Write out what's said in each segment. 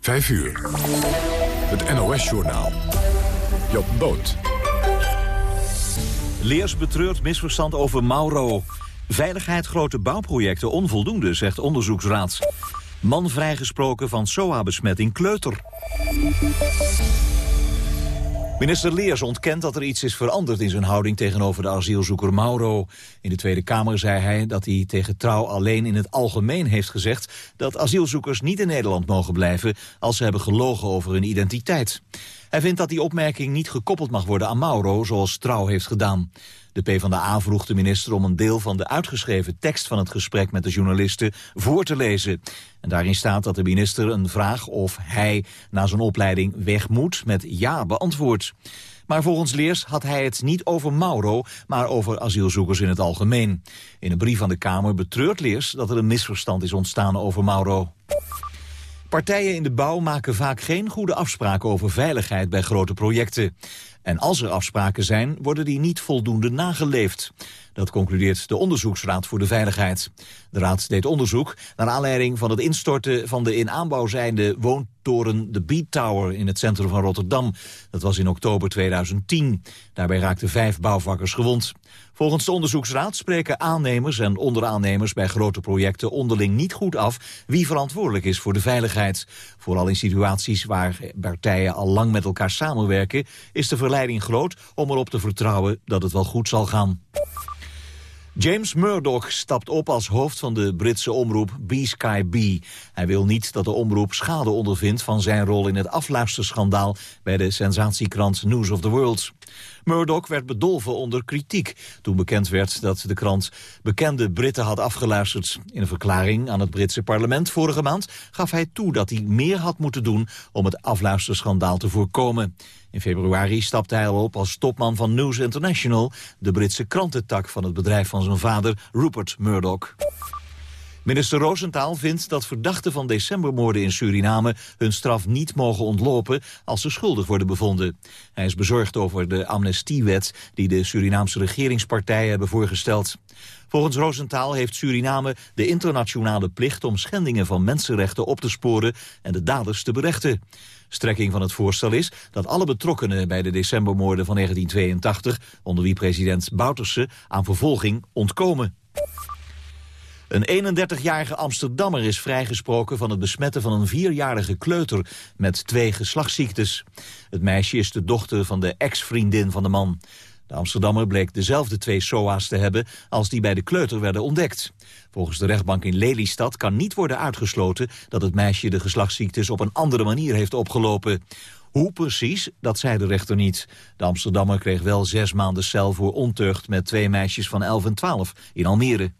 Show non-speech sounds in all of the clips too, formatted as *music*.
5 uur. Het NOS-journaal. Job Boot. Leers betreurt misverstand over Mauro. Veiligheid grote bouwprojecten onvoldoende, zegt onderzoeksraad. Man vrijgesproken van SOA-besmetting kleuter. Minister Leers ontkent dat er iets is veranderd in zijn houding tegenover de asielzoeker Mauro. In de Tweede Kamer zei hij dat hij tegen Trouw alleen in het algemeen heeft gezegd dat asielzoekers niet in Nederland mogen blijven als ze hebben gelogen over hun identiteit. Hij vindt dat die opmerking niet gekoppeld mag worden aan Mauro, zoals Trouw heeft gedaan. De PvdA vroeg de minister om een deel van de uitgeschreven tekst van het gesprek met de journalisten voor te lezen. En daarin staat dat de minister een vraag of hij na zijn opleiding weg moet met ja beantwoordt. Maar volgens Leers had hij het niet over Mauro, maar over asielzoekers in het algemeen. In een brief aan de Kamer betreurt Leers dat er een misverstand is ontstaan over Mauro. Partijen in de bouw maken vaak geen goede afspraken over veiligheid bij grote projecten. En als er afspraken zijn, worden die niet voldoende nageleefd. Dat concludeert de Onderzoeksraad voor de Veiligheid. De raad deed onderzoek naar aanleiding van het instorten van de in aanbouw zijnde woontoren de Beat Tower in het centrum van Rotterdam. Dat was in oktober 2010. Daarbij raakten vijf bouwvakkers gewond. Volgens de onderzoeksraad spreken aannemers en onderaannemers bij grote projecten onderling niet goed af wie verantwoordelijk is voor de veiligheid. Vooral in situaties waar partijen al lang met elkaar samenwerken is de verleiding groot om erop te vertrouwen dat het wel goed zal gaan. James Murdoch stapt op als hoofd van de Britse omroep B-Sky B. Hij wil niet dat de omroep schade ondervindt van zijn rol in het afluisterschandaal bij de sensatiekrant News of the World. Murdoch werd bedolven onder kritiek toen bekend werd dat de krant bekende Britten had afgeluisterd. In een verklaring aan het Britse parlement vorige maand gaf hij toe dat hij meer had moeten doen om het afluisterschandaal te voorkomen. In februari stapte hij op als topman van News International, de Britse krantentak van het bedrijf van zijn vader Rupert Murdoch. Minister Roosentaal vindt dat verdachten van decembermoorden in Suriname hun straf niet mogen ontlopen als ze schuldig worden bevonden. Hij is bezorgd over de amnestiewet die de Surinaamse regeringspartijen hebben voorgesteld. Volgens Roosentaal heeft Suriname de internationale plicht om schendingen van mensenrechten op te sporen en de daders te berechten. Strekking van het voorstel is dat alle betrokkenen bij de decembermoorden van 1982, onder wie president Bouterse, aan vervolging ontkomen. Een 31-jarige Amsterdammer is vrijgesproken van het besmetten van een vierjarige kleuter met twee geslachtsziektes. Het meisje is de dochter van de ex-vriendin van de man. De Amsterdammer bleek dezelfde twee SOA's te hebben als die bij de kleuter werden ontdekt. Volgens de rechtbank in Lelystad kan niet worden uitgesloten dat het meisje de geslachtsziektes op een andere manier heeft opgelopen. Hoe precies, dat zei de rechter niet. De Amsterdammer kreeg wel zes maanden cel voor ontucht met twee meisjes van 11 en 12 in Almere.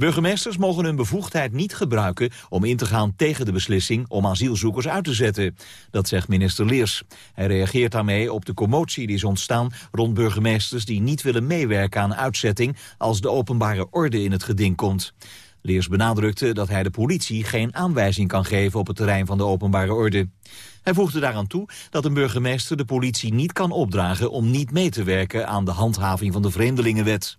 Burgemeesters mogen hun bevoegdheid niet gebruiken om in te gaan tegen de beslissing om asielzoekers uit te zetten. Dat zegt minister Leers. Hij reageert daarmee op de commotie die is ontstaan rond burgemeesters die niet willen meewerken aan uitzetting als de openbare orde in het geding komt. Leers benadrukte dat hij de politie geen aanwijzing kan geven op het terrein van de openbare orde. Hij voegde daaraan toe dat een burgemeester de politie niet kan opdragen om niet mee te werken aan de handhaving van de Vreemdelingenwet.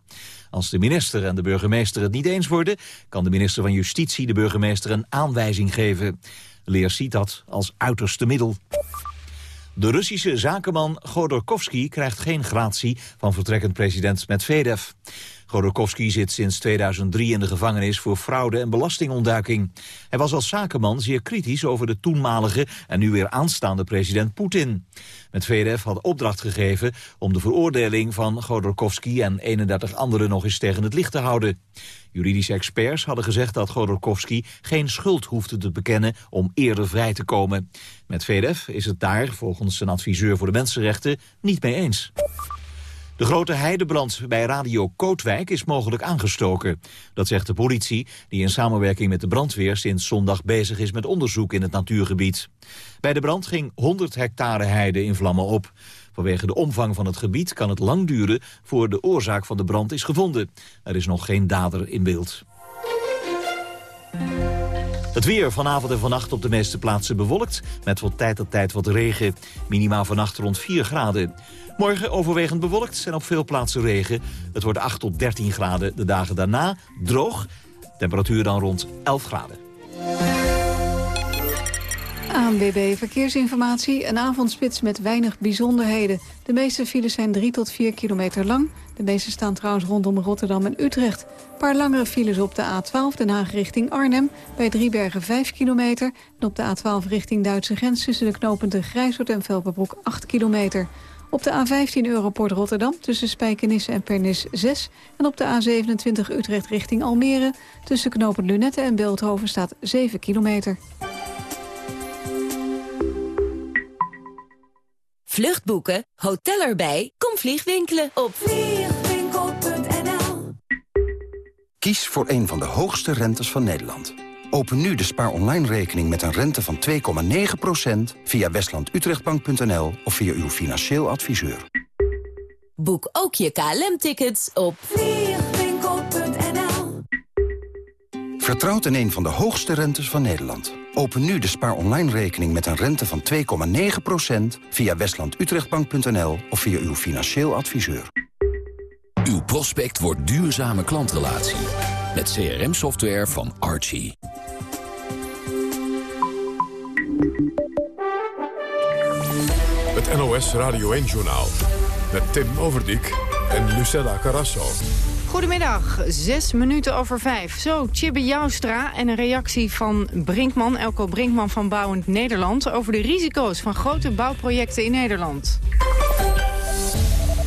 Als de minister en de burgemeester het niet eens worden... kan de minister van Justitie de burgemeester een aanwijzing geven. Leers ziet dat als uiterste middel. De Russische zakenman Godorkovsky krijgt geen gratie van vertrekkend president Medvedev. Godorkovsky zit sinds 2003 in de gevangenis voor fraude en belastingontduiking. Hij was als zakenman zeer kritisch over de toenmalige en nu weer aanstaande president Poetin. Medvedev had opdracht gegeven om de veroordeling van Godorkovsky en 31 anderen nog eens tegen het licht te houden. Juridische experts hadden gezegd dat Godorkovsky geen schuld hoefde te bekennen om eerder vrij te komen. Medvedev is het daar, volgens zijn adviseur voor de mensenrechten, niet mee eens. De grote heidebrand bij Radio Kootwijk is mogelijk aangestoken. Dat zegt de politie, die in samenwerking met de brandweer sinds zondag bezig is met onderzoek in het natuurgebied. Bij de brand ging 100 hectare heide in vlammen op. Vanwege de omvang van het gebied kan het lang duren voor de oorzaak van de brand is gevonden. Er is nog geen dader in beeld. Het weer vanavond en vannacht op de meeste plaatsen bewolkt... met van tijd tot tijd wat regen. Minimaal vannacht rond 4 graden. Morgen overwegend bewolkt en op veel plaatsen regen. Het wordt 8 tot 13 graden. De dagen daarna droog. Temperatuur dan rond 11 graden. ANWB Verkeersinformatie. Een avondspits met weinig bijzonderheden. De meeste files zijn 3 tot 4 kilometer lang. De meeste staan trouwens rondom Rotterdam en Utrecht. Een paar langere files op de A12 Den Haag richting Arnhem. Bij Driebergen 5 kilometer. En op de A12 richting Duitse grens tussen de knopende Grijshoort en Velperbroek 8 kilometer. Op de A15 Europort Rotterdam tussen Spijkenisse en Pernis 6. En op de A27 Utrecht richting Almere tussen knopen Lunette en Beeldhoven staat 7 kilometer. Vluchtboeken, hotel erbij, kom vliegwinkelen op vliegwinkel.nl Kies voor een van de hoogste rentes van Nederland. Open nu de spaar online rekening met een rente van 2,9% via westlandutrechtbank.nl of via uw financieel adviseur. Boek ook je KLM-tickets op vliegwinkel.nl Vertrouwt in een van de hoogste rentes van Nederland. Open nu de spaar online rekening met een rente van 2,9% via westlandutrechtbank.nl of via uw financieel adviseur. Uw prospect wordt duurzame klantrelatie met CRM-software van Archie. Het NOS Radio 1-journaal met Tim Overdijk en Lucella Carrasso. Goedemiddag, zes minuten over vijf. Zo, Chibbe Joustra en een reactie van Brinkman, Elko Brinkman van Bouwend Nederland... over de risico's van grote bouwprojecten in Nederland.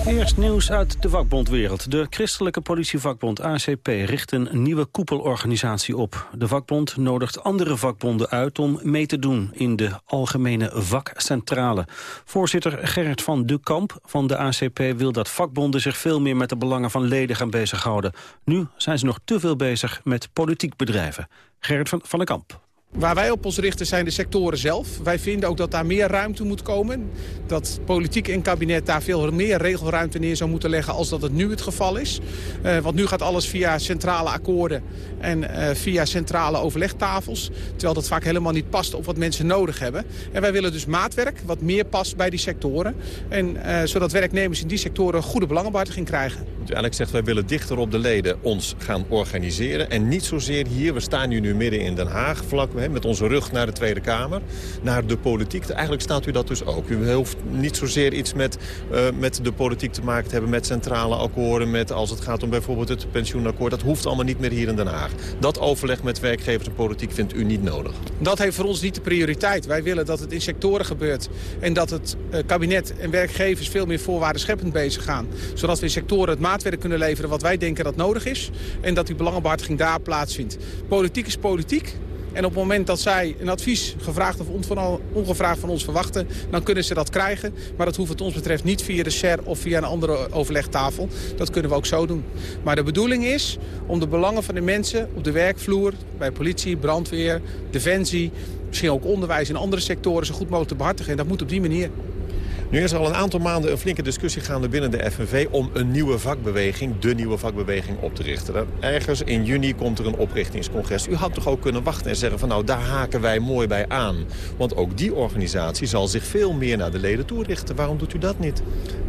Eerst nieuws uit de vakbondwereld. De christelijke politievakbond ACP richt een nieuwe koepelorganisatie op. De vakbond nodigt andere vakbonden uit om mee te doen in de algemene vakcentrale. Voorzitter Gerrit van de Kamp van de ACP wil dat vakbonden zich veel meer met de belangen van leden gaan bezighouden. Nu zijn ze nog te veel bezig met politiek bedrijven. Gerrit van, van den Kamp. Waar wij op ons richten zijn de sectoren zelf. Wij vinden ook dat daar meer ruimte moet komen. Dat politiek en kabinet daar veel meer regelruimte neer zou moeten leggen als dat het nu het geval is. Uh, want nu gaat alles via centrale akkoorden en uh, via centrale overlegtafels. Terwijl dat vaak helemaal niet past op wat mensen nodig hebben. En wij willen dus maatwerk wat meer past bij die sectoren. En uh, zodat werknemers in die sectoren goede belangenbehartiging krijgen. Eigenlijk zegt wij willen dichter op de leden ons gaan organiseren. En niet zozeer hier, we staan nu midden in Den Haag vlak met onze rug naar de Tweede Kamer, naar de politiek. Eigenlijk staat u dat dus ook. U hoeft niet zozeer iets met, uh, met de politiek te maken te hebben... met centrale akkoorden, met als het gaat om bijvoorbeeld het pensioenakkoord. Dat hoeft allemaal niet meer hier in Den Haag. Dat overleg met werkgevers en politiek vindt u niet nodig. Dat heeft voor ons niet de prioriteit. Wij willen dat het in sectoren gebeurt. En dat het uh, kabinet en werkgevers veel meer voorwaarden scheppend bezig gaan. Zodat we in sectoren het maatwerk kunnen leveren wat wij denken dat nodig is. En dat die belangenbehartiging daar plaatsvindt. Politiek is politiek. En op het moment dat zij een advies gevraagd of ongevraagd van ons verwachten... dan kunnen ze dat krijgen. Maar dat hoeft wat ons betreft niet via de SER of via een andere overlegtafel. Dat kunnen we ook zo doen. Maar de bedoeling is om de belangen van de mensen op de werkvloer... bij politie, brandweer, defensie, misschien ook onderwijs en andere sectoren... zo goed mogelijk te behartigen. En dat moet op die manier. Nu is er al een aantal maanden een flinke discussie gaande binnen de FNV... om een nieuwe vakbeweging, de nieuwe vakbeweging, op te richten. Ergens in juni komt er een oprichtingscongres. U had toch ook kunnen wachten en zeggen van nou, daar haken wij mooi bij aan. Want ook die organisatie zal zich veel meer naar de leden toerichten. Waarom doet u dat niet?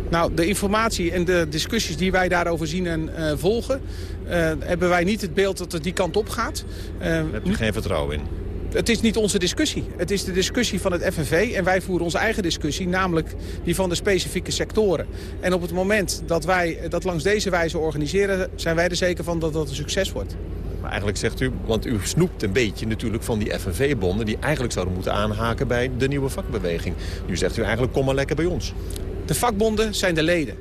Nou, de informatie en de discussies die wij daarover zien en uh, volgen... Uh, hebben wij niet het beeld dat het die kant op gaat. Uh, Hebt u geen vertrouwen in? Het is niet onze discussie. Het is de discussie van het FNV en wij voeren onze eigen discussie, namelijk die van de specifieke sectoren. En op het moment dat wij dat langs deze wijze organiseren, zijn wij er zeker van dat dat een succes wordt. Maar eigenlijk zegt u, want u snoept een beetje natuurlijk van die FNV-bonden... die eigenlijk zouden moeten aanhaken bij de nieuwe vakbeweging. Nu zegt u eigenlijk, kom maar lekker bij ons. De vakbonden zijn de leden.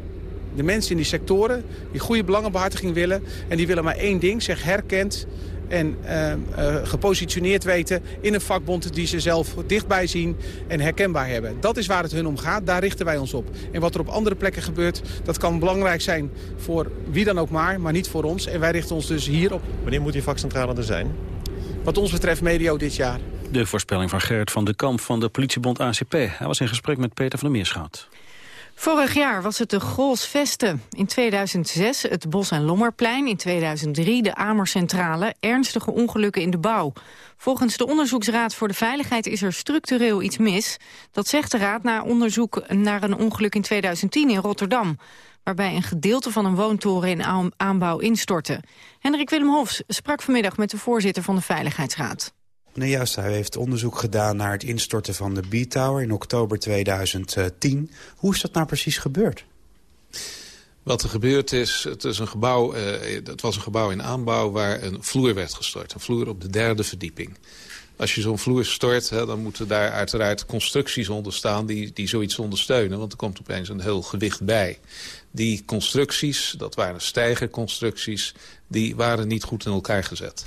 De mensen in die sectoren die goede belangenbehartiging willen... en die willen maar één ding, zich herkend en uh, uh, gepositioneerd weten in een vakbond die ze zelf dichtbij zien en herkenbaar hebben. Dat is waar het hun om gaat, daar richten wij ons op. En wat er op andere plekken gebeurt, dat kan belangrijk zijn voor wie dan ook maar, maar niet voor ons. En wij richten ons dus hierop. Wanneer moet die vakcentrale er zijn? Wat ons betreft medio dit jaar. De voorspelling van Gerrit van de Kamp van de politiebond ACP. Hij was in gesprek met Peter van der Meerschout. Vorig jaar was het de Grolsvesten. In 2006 het Bos- en Lommerplein. In 2003 de Amercentrale. Ernstige ongelukken in de bouw. Volgens de Onderzoeksraad voor de Veiligheid is er structureel iets mis. Dat zegt de raad na onderzoek naar een ongeluk in 2010 in Rotterdam waarbij een gedeelte van een woontoren in aanbouw instortte. Hendrik Willem Hofs sprak vanmiddag met de voorzitter van de Veiligheidsraad. Meneer Jouwstra, u heeft onderzoek gedaan naar het instorten van de B-Tower in oktober 2010. Hoe is dat nou precies gebeurd? Wat er gebeurd is, het, is een gebouw, uh, was een gebouw in aanbouw waar een vloer werd gestort. Een vloer op de derde verdieping. Als je zo'n vloer stort, hè, dan moeten daar uiteraard constructies onder staan die, die zoiets ondersteunen. Want er komt opeens een heel gewicht bij. Die constructies, dat waren stijgerconstructies, die waren niet goed in elkaar gezet.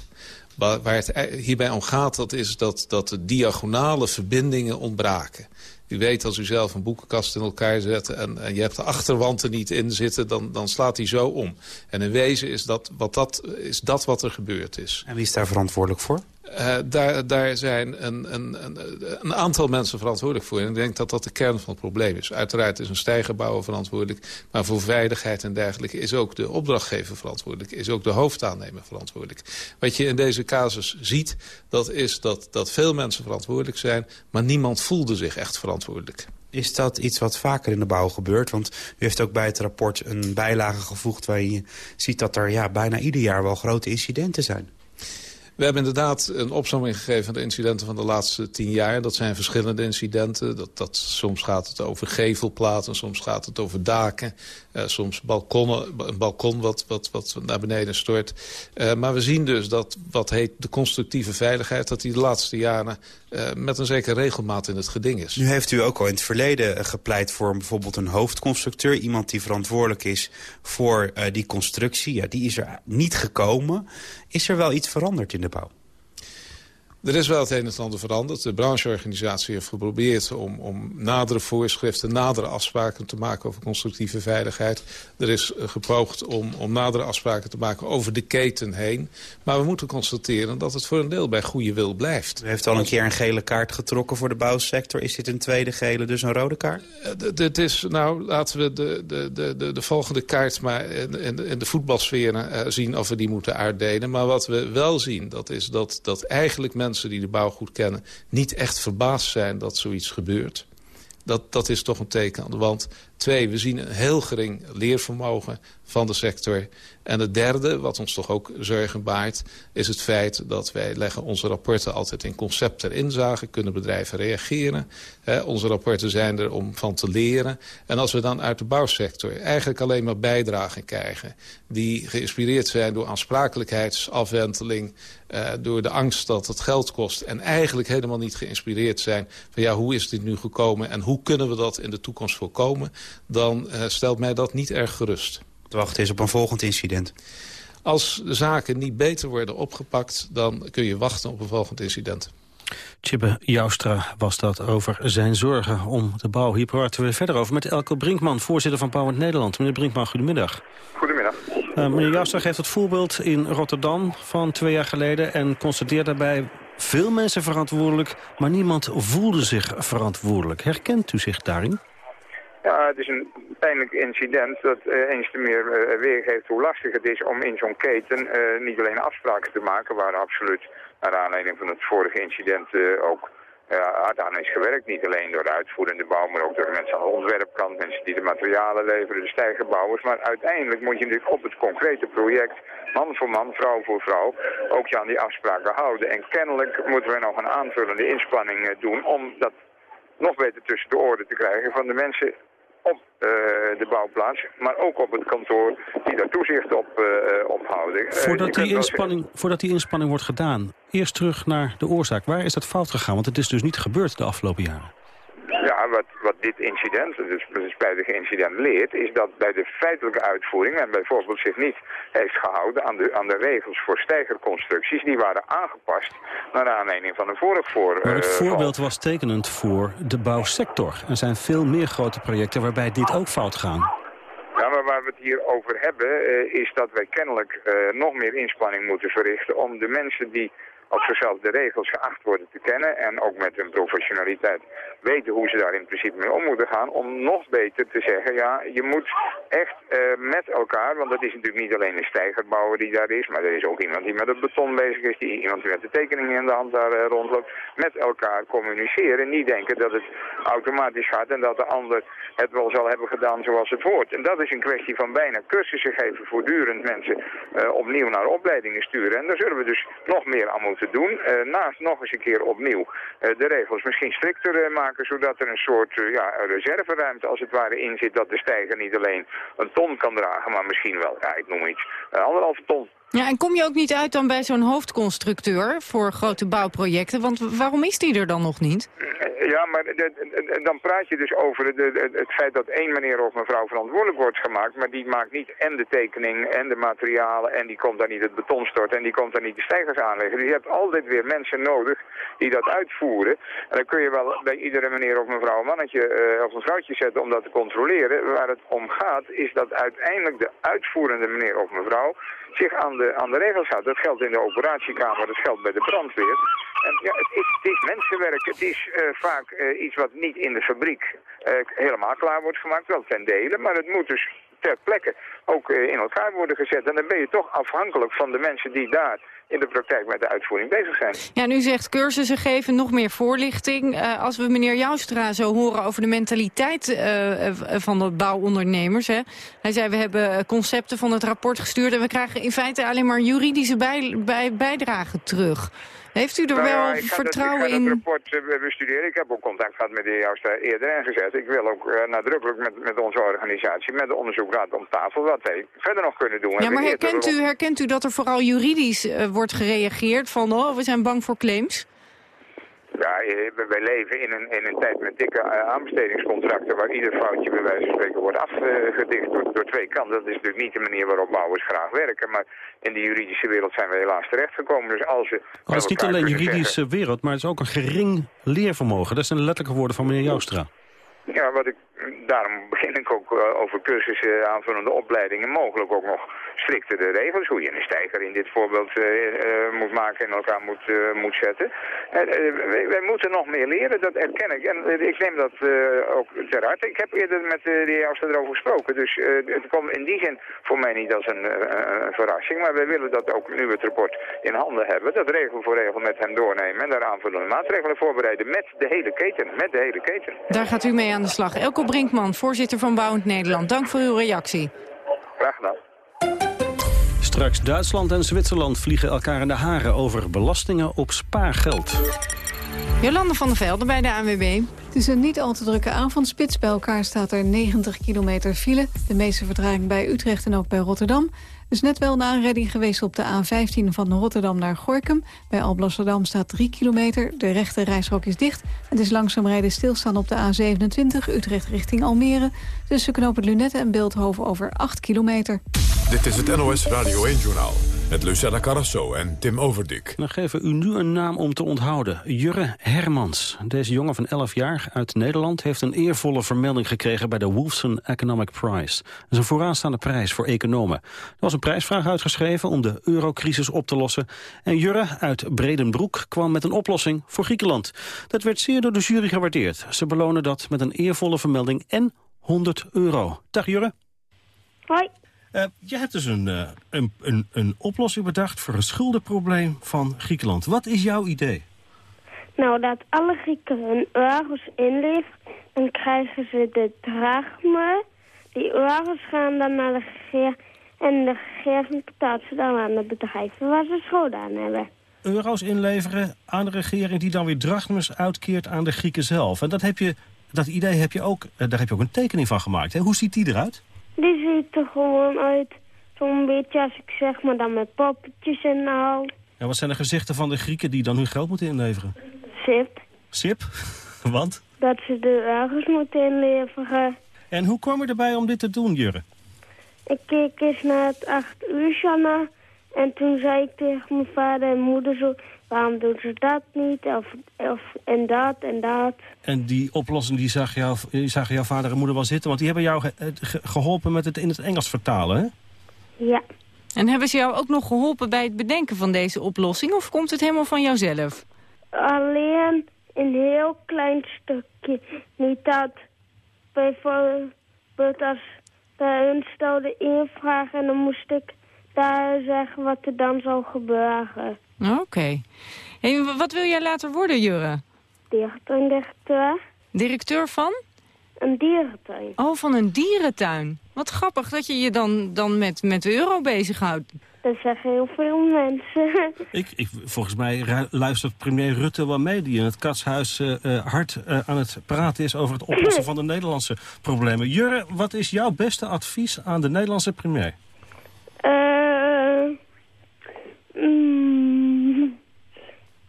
Waar het hierbij om gaat, dat is dat, dat de diagonale verbindingen ontbraken. U weet als u zelf een boekenkast in elkaar zet en, en je hebt de achterwand er niet in zitten, dan, dan slaat die zo om. En in wezen is dat, wat dat, is dat wat er gebeurd is. En wie is daar verantwoordelijk voor? Uh, daar, daar zijn een, een, een, een, aantal mensen verantwoordelijk voor. En ik denk dat dat de kern van het probleem is. Uiteraard is een stijgerbouwer verantwoordelijk. Maar voor veiligheid en dergelijke is ook de opdrachtgever verantwoordelijk. Is ook de hoofdaannemer verantwoordelijk. Wat je in deze casus ziet, dat is dat, dat veel mensen verantwoordelijk zijn. Maar niemand voelde zich echt verantwoordelijk. Is dat iets wat vaker in de bouw gebeurt? Want u heeft ook bij het rapport een bijlage gevoegd... waarin je ziet dat er ja, bijna ieder jaar wel grote incidenten zijn. We hebben inderdaad een opzomming gegeven van de incidenten van de laatste tien jaar. Dat zijn verschillende incidenten. Dat, dat, soms gaat het over gevelplaten, soms gaat het over daken. Uh, soms balkonnen, een balkon wat, wat, wat naar beneden stort. Uh, maar we zien dus dat wat heet de constructieve veiligheid... dat die de laatste jaren uh, met een zekere regelmaat in het geding is. Nu heeft u ook al in het verleden gepleit voor bijvoorbeeld een hoofdconstructeur. Iemand die verantwoordelijk is voor die constructie. Ja, die is er niet gekomen. Is er wel iets veranderd in de bouw? Er is wel het een en ander veranderd. De brancheorganisatie heeft geprobeerd om, om nadere voorschriften, nadere afspraken te maken over constructieve veiligheid. Er is eh, gepoogd om, om nadere afspraken te maken over de keten heen. Maar we moeten constateren dat het voor een deel bij goede wil blijft. U heeft al een keer een gele kaart getrokken voor de bouwsector. Is dit een tweede gele, dus een rode kaart? Eh, dit is, nou, laten we de, de, de, de, volgende kaart maar in, in, de voetbalsferen uh, zien of we die moeten uitdelen. Maar wat we wel zien, dat is dat, dat eigenlijk mensen die de bouw goed kennen... niet echt verbaasd zijn dat zoiets gebeurt. Dat, dat is toch een teken aan de wand. Twee, we zien een heel gering leervermogen van de sector. En het derde, wat ons toch ook zorgen baart... is het feit dat wij leggen onze rapporten altijd in concept ter inzage. Kunnen bedrijven reageren. onze rapporten zijn er om van te leren. En als we dan uit de bouwsector eigenlijk alleen maar bijdragen krijgen... die geïnspireerd zijn door aansprakelijkheidsafwenteling... Uh, door de angst dat het geld kost... en eigenlijk helemaal niet geïnspireerd zijn van ja, hoe is dit nu gekomen... en hoe kunnen we dat in de toekomst voorkomen... dan uh, stelt mij dat niet erg gerust. Te wachten is op een volgend incident. Als de zaken niet beter worden opgepakt... dan kun je wachten op een volgend incident. Chibbe Joustra was dat over zijn zorgen om de bouw. Hier praten we verder over met Elke Brinkman, voorzitter van Bouwend Nederland. Meneer Brinkman, goedemiddag. Goedemiddag. Uh, meneer Joustra geeft het voorbeeld in Rotterdam van twee jaar geleden... en constateert daarbij veel mensen verantwoordelijk, maar niemand voelde zich verantwoordelijk. Herkent u zich daarin? Ja, het is een pijnlijk incident dat uh, eens te meer uh, weergeeft hoe lastig het is om in zo'n keten uh, niet alleen afspraken te maken, waar absoluut naar aanleiding van het vorige incident ook hard aan is gewerkt. Niet alleen door de uitvoerende bouw, maar ook door mensen aan de ontwerpkant, mensen die de materialen leveren, de stijgerbouwers. Maar uiteindelijk moet je natuurlijk op het concrete project, man voor man, vrouw voor vrouw, ook je aan die afspraken houden. En kennelijk moeten we nog een aanvullende inspanning doen om dat nog beter tussen de orde te krijgen van de mensen op uh, de bouwplaats, maar ook op het kantoor die daar toezicht op, uh, op houden. Eh, voordat, die inspanning, voordat die inspanning wordt gedaan, eerst terug naar de oorzaak. Waar is dat fout gegaan? Want het is dus niet gebeurd de afgelopen jaren. Ja, wat, wat dit incident, dus het spijtige incident leert, is dat bij de feitelijke uitvoering men bijvoorbeeld zich niet heeft gehouden aan de, aan de regels voor stijgerconstructies. Die waren aangepast naar aanleiding van een vorig voor. Maar het voorbeeld was tekenend voor de bouwsector. Er zijn veel meer grote projecten waarbij dit ook fout gaan. Ja, maar waar we het hier over hebben, uh, is dat wij kennelijk uh, nog meer inspanning moeten verrichten om de mensen die op zichzelf de regels geacht worden te kennen en ook met hun professionaliteit weten hoe ze daar in principe mee om moeten gaan, om nog beter te zeggen, ja, je moet echt uh, met elkaar, want dat is natuurlijk niet alleen een stijgerbouwer die daar is, maar er is ook iemand die met het beton bezig is, die iemand die met de tekeningen in de hand daar uh, rondloopt, met elkaar communiceren, niet denken dat het automatisch gaat en dat de ander het wel zal hebben gedaan zoals het hoort. En dat is een kwestie van bijna cursussen geven, voortdurend mensen uh, opnieuw naar opleidingen sturen. En daar zullen we dus nog meer aan moeten moeten doen. naast nog eens een keer opnieuw de regels misschien strikter maken, zodat er een soort ja, reserveruimte als het ware in zit dat de stijger niet alleen een ton kan dragen, maar misschien wel, ja, ik noem iets, anderhalve ton. Ja, en kom je ook niet uit dan bij zo'n hoofdconstructeur voor grote bouwprojecten? Want waarom is die er dan nog niet? Ja, maar dan praat je dus over het feit dat één meneer of mevrouw verantwoordelijk wordt gemaakt, maar die maakt niet en de tekening en de materialen en die komt daar niet het beton storten en die komt daar niet de stijgers aanleggen. Dus je hebt altijd weer mensen nodig die dat uitvoeren. En dan kun je wel bij iedere meneer of mevrouw een mannetje uh, of een vrouwtje zetten om dat te controleren. Waar het om gaat is dat uiteindelijk de uitvoerende meneer of mevrouw zich aan de, aan de regels houdt. Dat geldt in de operatiekamer, dat geldt bij de brandweer. En ja, het is, mensenwerk. Het is uh, vaak uh, iets wat niet in de fabriek uh, helemaal klaar wordt gemaakt, wel ten dele. Maar het moet dus ter plekke ook in elkaar worden gezet. En dan ben je toch afhankelijk van de mensen die daar in de praktijk met de uitvoering bezig zijn. Ja, nu zegt cursussen geven nog meer voorlichting. Uh, als we meneer Joustra zo horen over de mentaliteit uh, van de bouwondernemers. Hè. Hij zei, we hebben concepten van het rapport gestuurd... en we krijgen in feite alleen maar juridische bij, bij, bijdragen terug. Heeft u er nou, wel vertrouwen in? Ik ga het rapport uh, bestuderen. Ik heb ook contact gehad met de heer Jouwstra eerder ingezet. Ik wil ook uh, nadrukkelijk met, met onze organisatie, met de onderzoeksraad om tafel, wat wij verder nog kunnen doen. Ja, maar herkent u, herkent u dat er vooral juridisch uh, wordt gereageerd van, oh, we zijn bang voor claims? Ja, wij leven in een, in een tijd met dikke aanbestedingscontracten waar ieder foutje bij wijze van spreken wordt afgedicht door, door twee kanten. Dat is natuurlijk niet de manier waarop bouwers graag werken, maar in de juridische wereld zijn we helaas terechtgekomen. Dus als we maar het is niet alleen de juridische wereld, maar het is ook een gering leervermogen. Dat zijn letterlijke woorden van meneer Joustra. Ja, wat ik, daarom begin ik ook uh, over cursussen, aanvullende opleidingen, mogelijk ook nog striktere regels. Hoe je een stijger in dit voorbeeld uh, uh, moet maken en elkaar moet, moet zetten. Wij, wij, moeten nog meer leren, dat erken ik. En ik neem dat ook ter harte. Ik heb eerder met de heer Jouster erover gesproken. Dus het komt in die zin voor mij niet als een, verrassing. Maar wij willen dat ook nu we het rapport in handen hebben, dat regel voor regel met hem doornemen en daar aanvullende maatregelen voorbereiden met de hele keten. Met de hele keten. Daar gaat u mee aan de slag. Elko Brinkman, voorzitter van Bouwend Nederland. Dank voor uw reactie. Graag gedaan. Straks Duitsland en Zwitserland vliegen elkaar in de haren over belastingen op spaargeld. Jolande van der Velde bij de ANWB. Het is een niet al te drukke avondspits. Bij elkaar staat er 90 kilometer file. De meeste vertraging bij Utrecht en ook bij Rotterdam. Is net wel een aanrijding geweest op de A15 van Rotterdam naar Gorkum. Bij Alblasserdam staat 3 kilometer. De rechte reisrook is dicht. Het is langzaam rijden stilstaan op de A27 Utrecht richting Almere. Tussen knopen Lunette en Beeldhoven over 8 kilometer. Dit is het NOS Radio 1-journaal met Lucella Carrasso en Tim Overdik. Dan geven u nu een naam om te onthouden. Jurre Hermans. Deze jongen van 11 jaar uit Nederland... heeft een eervolle vermelding gekregen bij de Wolfson Economic Prize. Dat is een vooraanstaande prijs voor economen. Er was een prijsvraag uitgeschreven om de eurocrisis op te lossen. En Jurre uit Bredenbroek kwam met een oplossing voor Griekenland. Dat werd zeer door de jury gewaardeerd. Ze belonen dat met een eervolle vermelding en 100 euro. Dag Jurre. Hoi. Uh, je hebt dus een, uh, een, een, een, oplossing bedacht voor een schuldenprobleem van Griekenland. Wat is jouw idee? Nou, dat alle Grieken hun euro's inleveren, dan krijgen ze de drachme. Die euro's gaan dan naar de regering en de regering betaalt ze dan aan de bedrijven waar ze schulden aan hebben. Euro's inleveren aan de regering die dan weer drachmes uitkeert aan de Grieken zelf. En dat, heb je, dat idee heb je ook, uh, daar heb je ook een tekening van gemaakt. Hè? Hoe ziet die eruit? Die ziet er gewoon uit. Zo'n beetje als ik zeg maar dan met poppetjes en al. Ja, wat zijn de gezichten van de Grieken die dan hun geld moeten inleveren? Sip. Sip? *laughs* Want? Dat ze de ergens moeten inleveren. En hoe kwam je erbij om dit te doen, Jurre? Ik keek eens naar het 8 uur journaal. En toen zei ik tegen mijn vader en moeder zo... waarom doen ze dat niet? Of, of en dat en dat. En die oplossing die zag, jou, die zag jouw vader en moeder wel zitten? Want die hebben jou ge geholpen met het in het Engels vertalen, hè? Ja. En hebben ze jou ook nog geholpen bij het bedenken van deze oplossing? Of komt het helemaal van jouzelf? Alleen een heel klein stukje. Niet dat bijvoorbeeld als bij hun stelde invraag... en dan moest ik daar zeggen wat er dan zou gebeuren. Oké. Okay. Hey, wat wil jij later worden, Jurre? Dierentuindirecteur. Directeur van? Een dierentuin. Oh, van een dierentuin. Wat grappig dat je je dan, dan met, met de euro bezighoudt. Dat zeggen heel veel mensen. *laughs* Ik, ik, volgens mij luistert premier Rutte wel mee... die in het katshuis eh, eh, hard eh, aan het praten is... over het oplossen *laughs* van de Nederlandse problemen. Jurre, wat is jouw beste advies aan de Nederlandse premier? Eh, mm,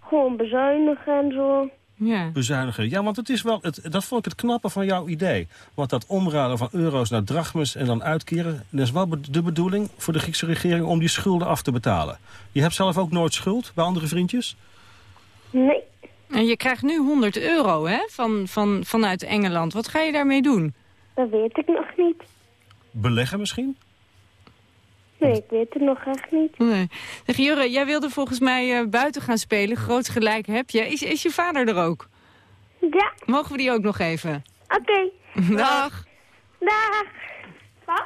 gewoon bezuinigen en zo. Ja. Bezuinigen. Ja, want het is wel, het, dat vond ik het knappe van jouw idee. Want dat omruilen van euro's naar drachmes en dan uitkeren... dat is wel be- de bedoeling voor de Griekse regering om die schulden af te betalen. Je hebt zelf ook nooit schuld bij andere vriendjes? Nee. En je krijgt nu 100 euro hè, van, van, vanuit Engeland. Wat ga je daarmee doen? Dat weet ik nog niet. Beleggen misschien? Nee, ik weet het nog echt niet. Nee. Zeg, Jurre, jij wilde volgens mij eh, buiten gaan spelen. Groot gelijk heb je. Is, is je vader er ook? Ja. Mogen we die ook nog even? Oké. *laughs* Dag. Dag. Wat?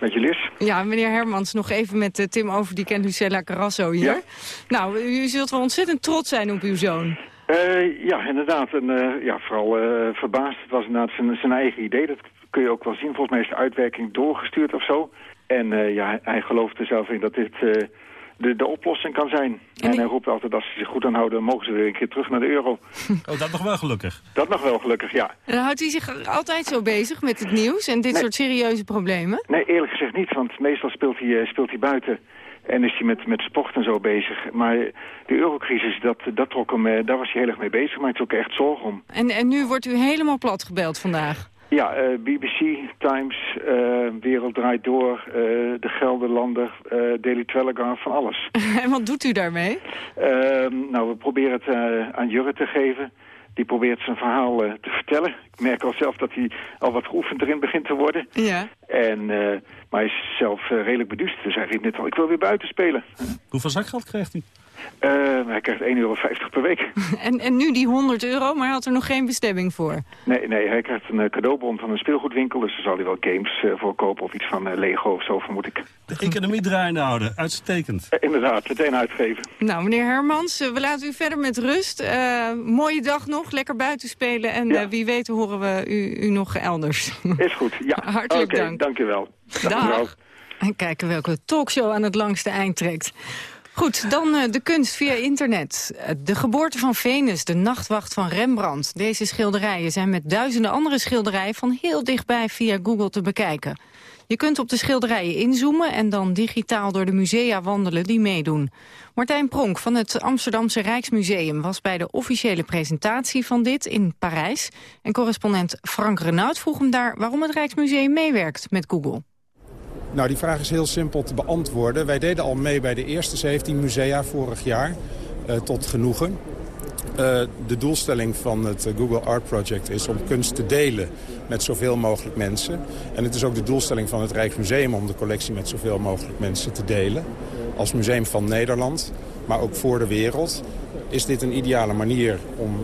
Met je Lis? Ja, meneer Hermans, nog even met eh, Tim Overdijk en Lucella Carrasso hier. Ja. Nou, u zult wel ontzettend trots zijn op uw zoon. Eh, ja, inderdaad. En, eh, ja, vooral eh, verbaasd. Het was inderdaad zijn, zijn eigen idee. Dat kun je ook wel zien. Volgens mij is de uitwerking doorgestuurd of zo. En eh, ja, hij gelooft er zelf in dat dit eh, de, de oplossing kan zijn. En, hij roept altijd, als ze zich goed aan houden, mogen ze weer een keer terug naar de euro. *laughs* Oh, dat nog wel gelukkig. Dat nog wel gelukkig, ja. En dan houdt hij zich altijd zo bezig met het nieuws en dit Nee. soort serieuze problemen? Nee, eerlijk gezegd niet, want meestal speelt hij, eh, speelt hij buiten. En is hij met, met sport en zo bezig. Maar de eurocrisis, dat, dat trok hem, daar was hij heel erg mee bezig. Maar het is ook echt zorg om. En, en nu wordt u helemaal plat gebeld vandaag. Ja, eh, BBC, Times, eh, Wereld Draait Door, eh, De Gelderlander, eh, Daily Telegraph, van alles. *laughs* en wat doet u daarmee? Ehm, nou, we proberen het eh, aan Jurre te geven. Die probeert zijn verhaal te vertellen. Ik merk al zelf dat hij al wat geoefend erin begint te worden. Ja. En, eh, maar hij is zelf redelijk beduust. Dus hij riep net al, ik wil weer buiten spelen. Hoeveel zakgeld krijgt hij? Eh, hij krijgt 1,50 euro per week. *laughs* En, en nu die 100 euro, maar hij had er nog geen bestemming voor. Nee, nee, hij krijgt een eh, cadeaubon van een speelgoedwinkel. Dus daar zal hij wel games eh, voor kopen of iets van Lego of zo, vermoed ik. De economie draaiende houden. Uitstekend. Inderdaad, meteen uitgeven. Nou, meneer Hermans, we laten u verder met rust. Eh, mooie dag nog, lekker buiten spelen. En eh, wie weet horen we u, u nog elders. *laughs* Is goed, ja. Hartelijk Oké, dank. dankjewel. Dag. mevrouw. En kijken welke talkshow aan het langste eind trekt. Goed, dan eh, de kunst via internet. Eh, De geboorte van Venus, de nachtwacht van Rembrandt. Deze schilderijen zijn met duizenden andere schilderijen... van heel dichtbij via Google te bekijken. Je kunt op de schilderijen inzoomen en dan digitaal door de musea wandelen die meedoen. Martijn Pronk van het Amsterdamse Rijksmuseum was bij de officiële presentatie van dit in Parijs. En correspondent Frank Renaud vroeg hem daar waarom het Rijksmuseum meewerkt met Google. Nou, die vraag is heel simpel te beantwoorden. Wij deden al mee bij de eerste 17 musea vorig jaar, eh, tot genoegen. Eh, de doelstelling van het eh, Google Art Project is om kunst te delen met zoveel mogelijk mensen. En het is ook de doelstelling van het Rijksmuseum om de collectie met zoveel mogelijk mensen te delen. Als museum van Nederland, maar ook voor de wereld, is dit een ideale manier om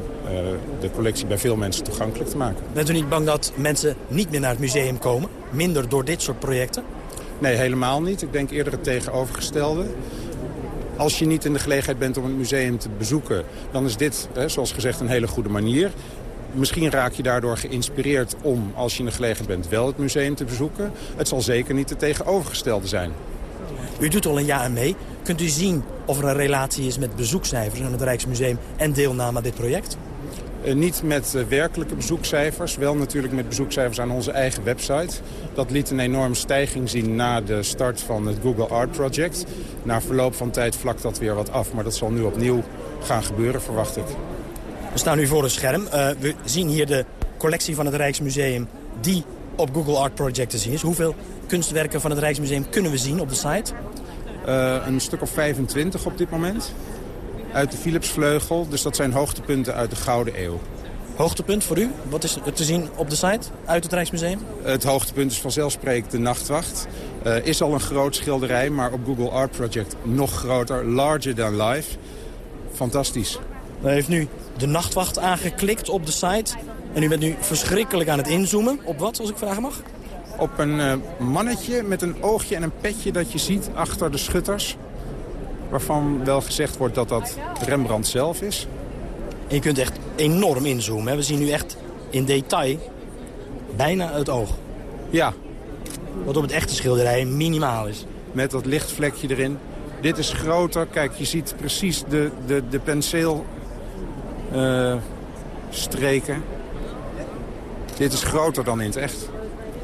de collectie bij veel mensen toegankelijk te maken. Bent u niet bang dat mensen niet meer naar het museum komen? Minder door dit soort projecten? Nee, helemaal niet. Ik denk eerder het tegenovergestelde. Als je niet in de gelegenheid bent om het museum te bezoeken... dan is dit, zoals gezegd, een hele goede manier. Misschien raak je daardoor geïnspireerd om, als je in de gelegenheid bent... wel het museum te bezoeken. Het zal zeker niet het tegenovergestelde zijn. U doet al een jaar mee. Kunt u zien of er een relatie is met bezoekcijfers aan het Rijksmuseum... en deelname aan dit project? Eh, niet met eh, werkelijke bezoekcijfers, wel natuurlijk met bezoekcijfers aan onze eigen website. Dat liet een enorme stijging zien na de start van het Google Art Project. Na verloop van tijd vlakt dat weer wat af, maar dat zal nu opnieuw gaan gebeuren, verwacht ik. We staan nu voor een scherm. Eh, we zien hier de collectie van het Rijksmuseum die op Google Art Project te zien is. Hoeveel kunstwerken van het Rijksmuseum kunnen we zien op de site? Een stuk of 25 op dit moment. Uit de Philipsvleugel, dus dat zijn hoogtepunten uit de Gouden Eeuw. Hoogtepunt voor u? Wat is er te zien op de site uit het Rijksmuseum? Het hoogtepunt is vanzelfsprekend de Nachtwacht. Eh, is al een groot schilderij, maar op Google Art Project nog groter. Larger than life. Fantastisch. U heeft nu de nachtwacht aangeklikt op de site. En u bent nu verschrikkelijk aan het inzoomen. Op wat, als ik vragen mag? Op een eh, mannetje met een oogje en een petje dat je ziet achter de schutters. Waarvan wel gezegd wordt dat dat Rembrandt zelf is. En je kunt echt enorm inzoomen. Hè? We zien nu echt in detail bijna het oog. Ja, wat op het echte schilderij minimaal is. Met dat lichtvlekje erin. Dit is groter. Kijk, je ziet precies de, de, de penseelstreken. Dit is groter dan in het echt.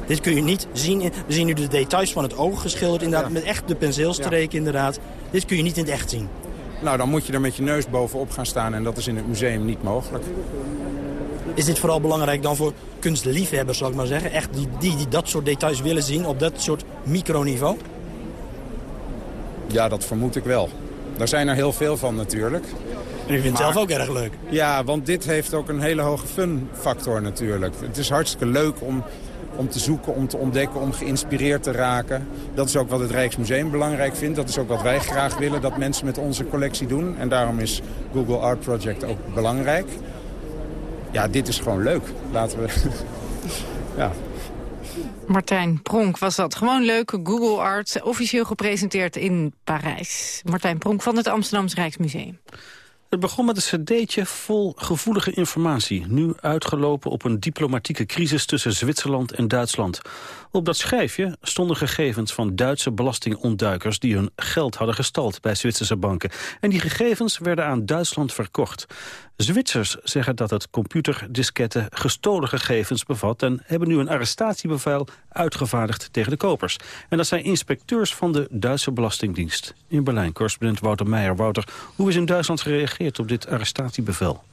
Dit kun je niet zien. We zien nu de details van het oog geschilderd. Inderdaad, Met echt de penseelstreken inderdaad. Dit kun je niet in het echt zien. Nou, dan moet je er met je neus bovenop gaan staan. En dat is in het museum niet mogelijk. Is dit vooral belangrijk dan voor kunstliefhebbers, zal ik maar zeggen? Echt die, die, die dat soort details willen zien op dat soort microniveau? Ja, dat vermoed ik wel. Daar zijn er heel veel van natuurlijk. En u vindt het zelf ook erg leuk? Ja, want dit heeft ook een hele hoge fun-factor natuurlijk. Het is hartstikke leuk om, om te zoeken, om te ontdekken, om geïnspireerd te raken. Dat is ook wat het Rijksmuseum belangrijk vindt. Dat is ook wat wij graag willen dat mensen met onze collectie doen. En daarom is Google Art Project ook belangrijk. Ja, dit is gewoon leuk. Laten we... *laughs* ja. Martijn Pronk was dat. Gewoon leuk, Google Art, officieel gepresenteerd in Parijs. Martijn Pronk van het Amsterdamse Rijksmuseum. Het begon met een cd'tje vol gevoelige informatie. Nu uitgelopen op een diplomatieke crisis tussen Zwitserland en Duitsland. Op dat schijfje stonden gegevens van Duitse belastingontduikers... die hun geld hadden gestald bij Zwitserse banken. En die gegevens werden aan Duitsland verkocht. Zwitsers zeggen dat het computerdisketten gestolen gegevens bevat... en hebben nu een arrestatiebevel uitgevaardigd tegen de kopers. En dat zijn inspecteurs van de Duitse Belastingdienst. In Berlijn, correspondent Wouter Meijer. Wouter, hoe is in Duitsland gereageerd op dit arrestatiebevel?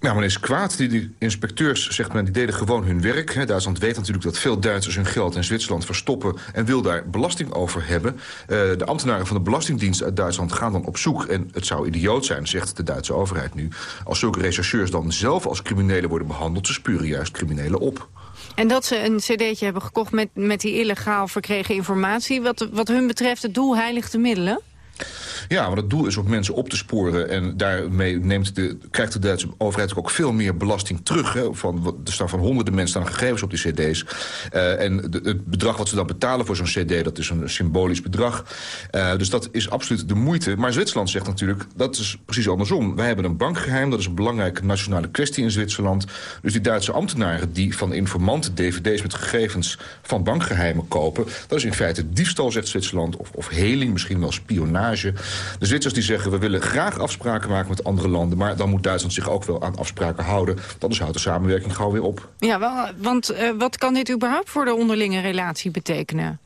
Nou, men is kwaad. Die, inspecteurs, zegt men, die deden gewoon hun werk. Duitsland weet natuurlijk dat veel Duitsers hun geld in Zwitserland verstoppen... en wil daar belasting over hebben. Uh, de ambtenaren van de Belastingdienst uit Duitsland gaan dan op zoek. En het zou idioot zijn, zegt de Duitse overheid nu... als zulke rechercheurs dan zelf als criminelen worden behandeld. Ze spuren juist criminelen op. En dat ze een cd'tje hebben gekocht met, met die illegaal verkregen informatie... Wat, wat hun betreft het doel heiligt de middelen? Ja, want het doel is om mensen op te sporen. En daarmee neemt de, krijgt de Duitse overheid ook veel meer belasting terug. Hè, van, er staan van honderden mensen aan gegevens op die cd's. Uh, en het bedrag wat ze dan betalen voor zo'n cd, dat is een symbolisch bedrag. Uh, dus dat is absoluut de moeite. Maar Zwitserland zegt natuurlijk, dat is precies andersom. Wij hebben een bankgeheim, dat is een belangrijke nationale kwestie in Zwitserland. Dus die Duitse ambtenaren die van informanten dvd's met gegevens van bankgeheimen kopen... dat is in feite diefstal, zegt Zwitserland, of, of heling, misschien wel spionage... De Zwitsers die zeggen, we willen graag afspraken maken met andere landen... maar dan moet Duitsland zich ook wel aan afspraken houden. Anders houdt de samenwerking gauw weer op. Ja, wel, want uh, wat kan dit überhaupt voor de onderlinge relatie betekenen?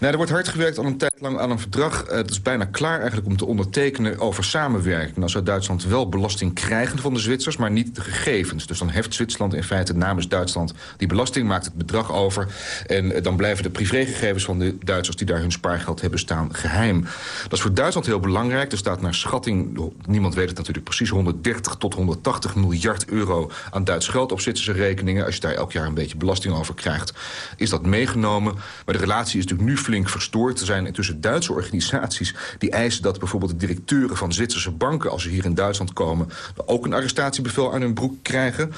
Nou, er wordt hard gewerkt al een tijd lang aan een verdrag. Het is bijna klaar eigenlijk om te ondertekenen over samenwerking. Dan zou Duitsland wel belasting krijgen van de Zwitsers, maar niet de gegevens. Dus dan heft Zwitserland in feite namens Duitsland die belasting, maakt het bedrag over. En uh, dan blijven de privégegevens van de Duitsers die daar hun spaargeld hebben staan geheim. Dat is voor Duitsland heel belangrijk. Er staat naar schatting, niemand weet het natuurlijk precies, 130 tot 180 miljard euro aan Duits geld op Zwitserse rekeningen. Als je daar elk jaar een beetje belasting over krijgt, is dat meegenomen. Maar de relatie is natuurlijk nu flink verstoord. Er zijn intussen Duitse organisaties die eisen dat bijvoorbeeld de directeuren van Zwitserse banken... als ze hier in Duitsland komen, ook een arrestatiebevel aan hun broek krijgen.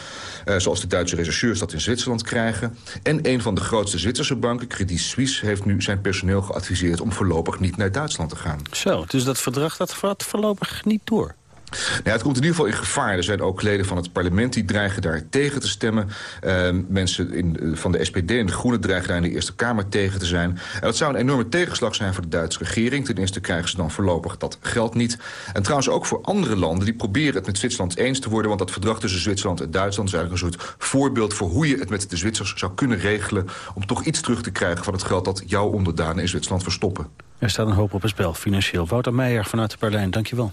Uh, zoals de Duitse rechercheurs dat in Zwitserland krijgen. En een van de grootste Zwitserse banken, Credit Suisse... heeft nu zijn personeel geadviseerd om voorlopig niet naar Duitsland te gaan. Zo, dus dat verdrag dat gaat voorlopig niet door? Ja, het komt in ieder geval in gevaar. Er zijn ook leden van het parlement die dreigen daar tegen te stemmen. Uh, mensen in, van de SPD en de Groenen dreigen daar in de Eerste Kamer tegen te zijn. En dat zou een enorme tegenslag zijn voor de Duitse regering. Ten eerste krijgen ze dan voorlopig dat geld niet. En trouwens ook voor andere landen die proberen het met Zwitserland eens te worden. Want dat verdrag tussen Zwitserland en Duitsland is eigenlijk een soort voorbeeld... voor hoe je het met de Zwitsers zou kunnen regelen... om toch iets terug te krijgen van het geld dat jouw onderdanen in Zwitserland verstoppen. Er staat een hoop op het spel, financieel. Wouter Meijer vanuit Berlijn, dankjewel.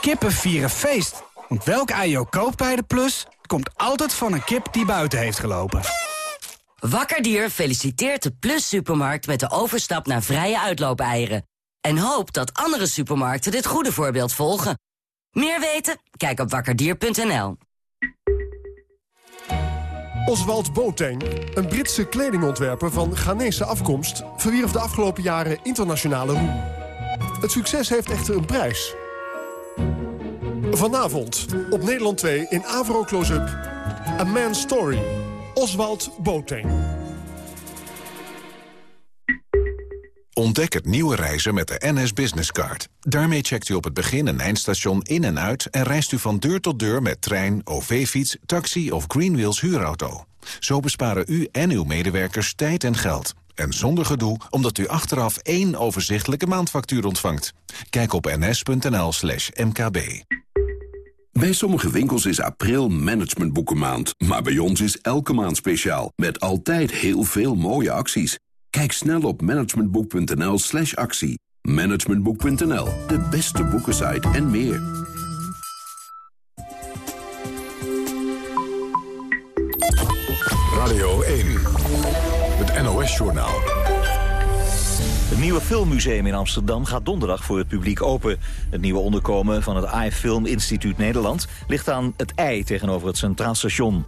Kippen vieren feest. Want welk ei je ook koopt bij de Plus... komt altijd van een kip die buiten heeft gelopen. Wakkerdier feliciteert de Plus Supermarkt met de overstap naar vrije uitloopeieren. En hoopt dat andere supermarkten dit goede voorbeeld volgen. Meer weten? Kijk op wakkerdier.nl. Oswald Boateng, een Britse kledingontwerper van Ghanese afkomst... verwierf de afgelopen jaren internationale roem. Het succes heeft echter een prijs. Vanavond op Nederland 2 in Avro Close-up... A Man's Story. Oswald Boateng. Ontdek het nieuwe reizen met de NS Business Card. Daarmee checkt u op het begin- en eindstation in en uit... en reist u van deur tot deur met trein, OV-fiets, taxi of Greenwheels huurauto. Zo besparen u en uw medewerkers tijd en geld. En zonder gedoe, omdat u achteraf één overzichtelijke maandfactuur ontvangt. Kijk op ns.nl slash mkb. Bij sommige winkels is april managementboekenmaand. Maar bij ons is elke maand speciaal. Met altijd heel veel mooie acties. Kijk snel op managementboek.nl slash actie. Managementboek.nl, de beste boekensite en meer. Radio 1, het NOS-journaal. Nieuwe filmmuseum in Amsterdam gaat donderdag voor het publiek open. Het nieuwe onderkomen van het AI Film Instituut Nederland ligt aan het ei tegenover het Centraal Station.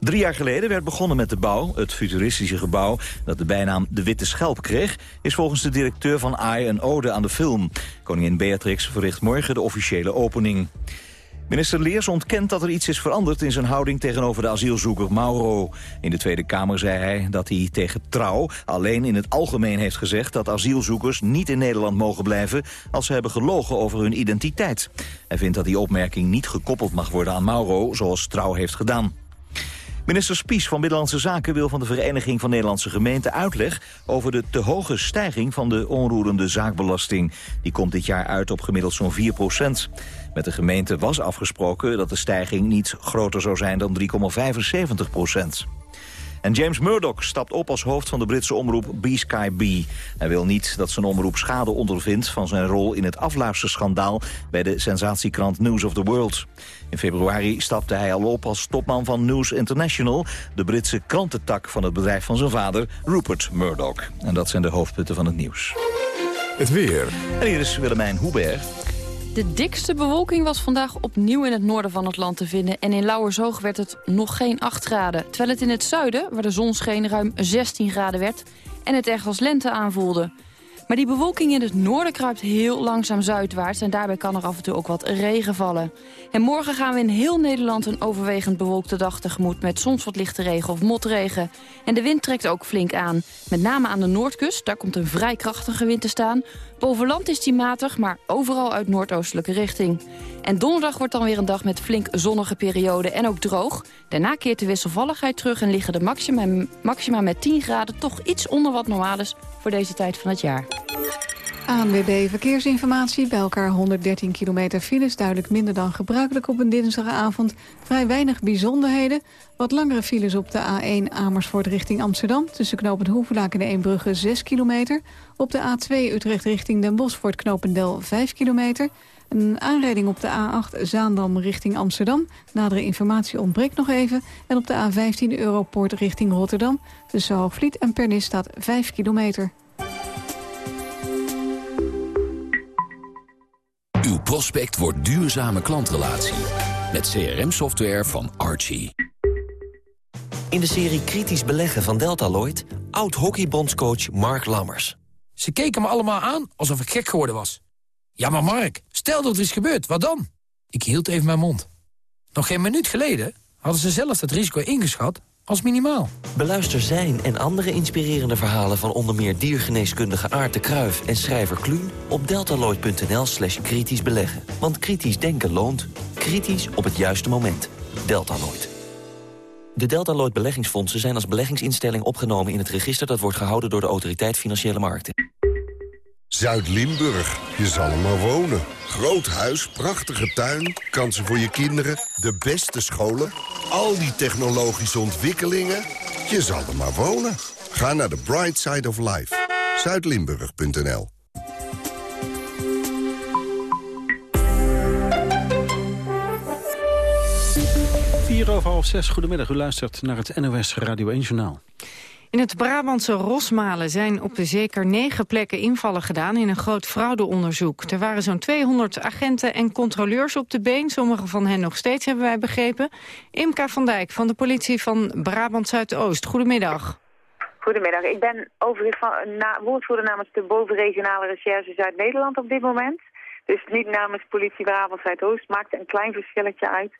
Drie jaar geleden werd begonnen met de bouw. Het futuristische gebouw dat de bijnaam De Witte Schelp kreeg... is volgens de directeur van AI een ode aan de film. Koningin Beatrix verricht morgen de officiële opening. Minister Leers ontkent dat er iets is veranderd in zijn houding tegenover de asielzoeker Mauro. In de Tweede Kamer zei hij dat hij tegen trouw alleen in het algemeen heeft gezegd dat asielzoekers niet in Nederland mogen blijven als ze hebben gelogen over hun identiteit. Hij vindt dat die opmerking niet gekoppeld mag worden aan Mauro zoals trouw heeft gedaan. Minister Spies van Binnenlandse Zaken wil van de Vereniging van Nederlandse Gemeenten uitleg over de te hoge stijging van de onroerende zaakbelasting. Die komt dit jaar uit op gemiddeld zo'n 4 procent. Met de gemeente was afgesproken dat de stijging niet groter zou zijn dan 3,75 procent. En James Murdoch stapt op als hoofd van de Britse omroep B-Sky B. Hij wil niet dat zijn omroep schade ondervindt van zijn rol in het afluisterschandaal bij de sensatiekrant News of the World. In februari stapte hij al op als topman van News International, de Britse krantentak van het bedrijf van zijn vader, Rupert Murdoch. En dat zijn de hoofdpunten van het nieuws. Het weer. En hier is Willemijn Hubert. De dikste bewolking was vandaag opnieuw in het noorden van het land te vinden... en in Lauwersoog werd het nog geen 8 graden. Terwijl het in het zuiden, waar de zon scheen, ruim 16 graden werd... en het echt als lente aanvoelde. Maar die bewolking in het noorden kruipt heel langzaam zuidwaarts... en daarbij kan er af en toe ook wat regen vallen. En morgen gaan we in heel Nederland een overwegend bewolkte dag tegemoet... met soms wat lichte regen of motregen. En de wind trekt ook flink aan. Met name aan de noordkust, daar komt een vrij krachtige wind te staan. Boven land is die matig, maar overal uit noordoostelijke richting. En donderdag wordt dan weer een dag met flink zonnige periode en ook droog. Daarna keert de wisselvalligheid terug en liggen de maxima, maxima met 10 graden... toch iets onder wat normaal is voor deze tijd van het jaar. ANWB Verkeersinformatie. Bij elkaar 113 kilometer files. Duidelijk minder dan gebruikelijk op een dinsdagavond. Vrij weinig bijzonderheden. Wat langere files op de A1 Amersfoort richting Amsterdam. Tussen knooppunt Hoevelaak en de Eembrugge 6 kilometer. Op de A2 Utrecht richting Den Bosch voor het knopendel 5 kilometer. Een aanrijding op de A8 Zaandam richting Amsterdam. Nadere informatie ontbreekt nog even. En op de A15 Europoort richting Rotterdam. Tussen Hoogvliet en Pernis staat 5 kilometer. Prospect wordt duurzame klantrelatie. Met CRM-software van Archie. In de serie Kritisch Beleggen van Deltaloid... oud-hockeybondscoach Mark Lammers. Ze keken me allemaal aan alsof ik gek geworden was. Ja, maar Mark, stel dat er is gebeurd, wat dan? Ik hield even mijn mond. Nog geen minuut geleden hadden ze zelf het risico ingeschat als minimaal. Beluister zijn en andere inspirerende verhalen... van onder meer diergeneeskundige Aart de Kruif en schrijver Kluun... op deltaloid.nl slash kritisch beleggen. Want kritisch denken loont. Kritisch op het juiste moment. Deltaloid. De Deltaloid beleggingsfondsen zijn als beleggingsinstelling opgenomen... in het register dat wordt gehouden door de Autoriteit Financiële Markten. Zuid-Limburg, je zal er maar wonen. Groot huis, prachtige tuin, kansen voor je kinderen, de beste scholen... al die technologische ontwikkelingen, je zal er maar wonen. Ga naar de Bright Side of Life. Zuidlimburg.nl Vier over half zes, goedemiddag. U luistert naar het NOS Radio 1 Journaal. In het Brabantse Rosmalen zijn op zeker negen plekken invallen gedaan in een groot fraudeonderzoek. Er waren zo'n 200 agenten en controleurs op de been, sommige van hen nog steeds hebben wij begrepen. Imka van Dijk van de politie van Brabant Zuidoost, goedemiddag. Goedemiddag, ik ben overigens van, woordvoerder namens de bovenregionale recherche Zuid-Nederland op dit moment. Dus niet namens politie Brabant Zuidoost, maakt een klein verschilletje uit.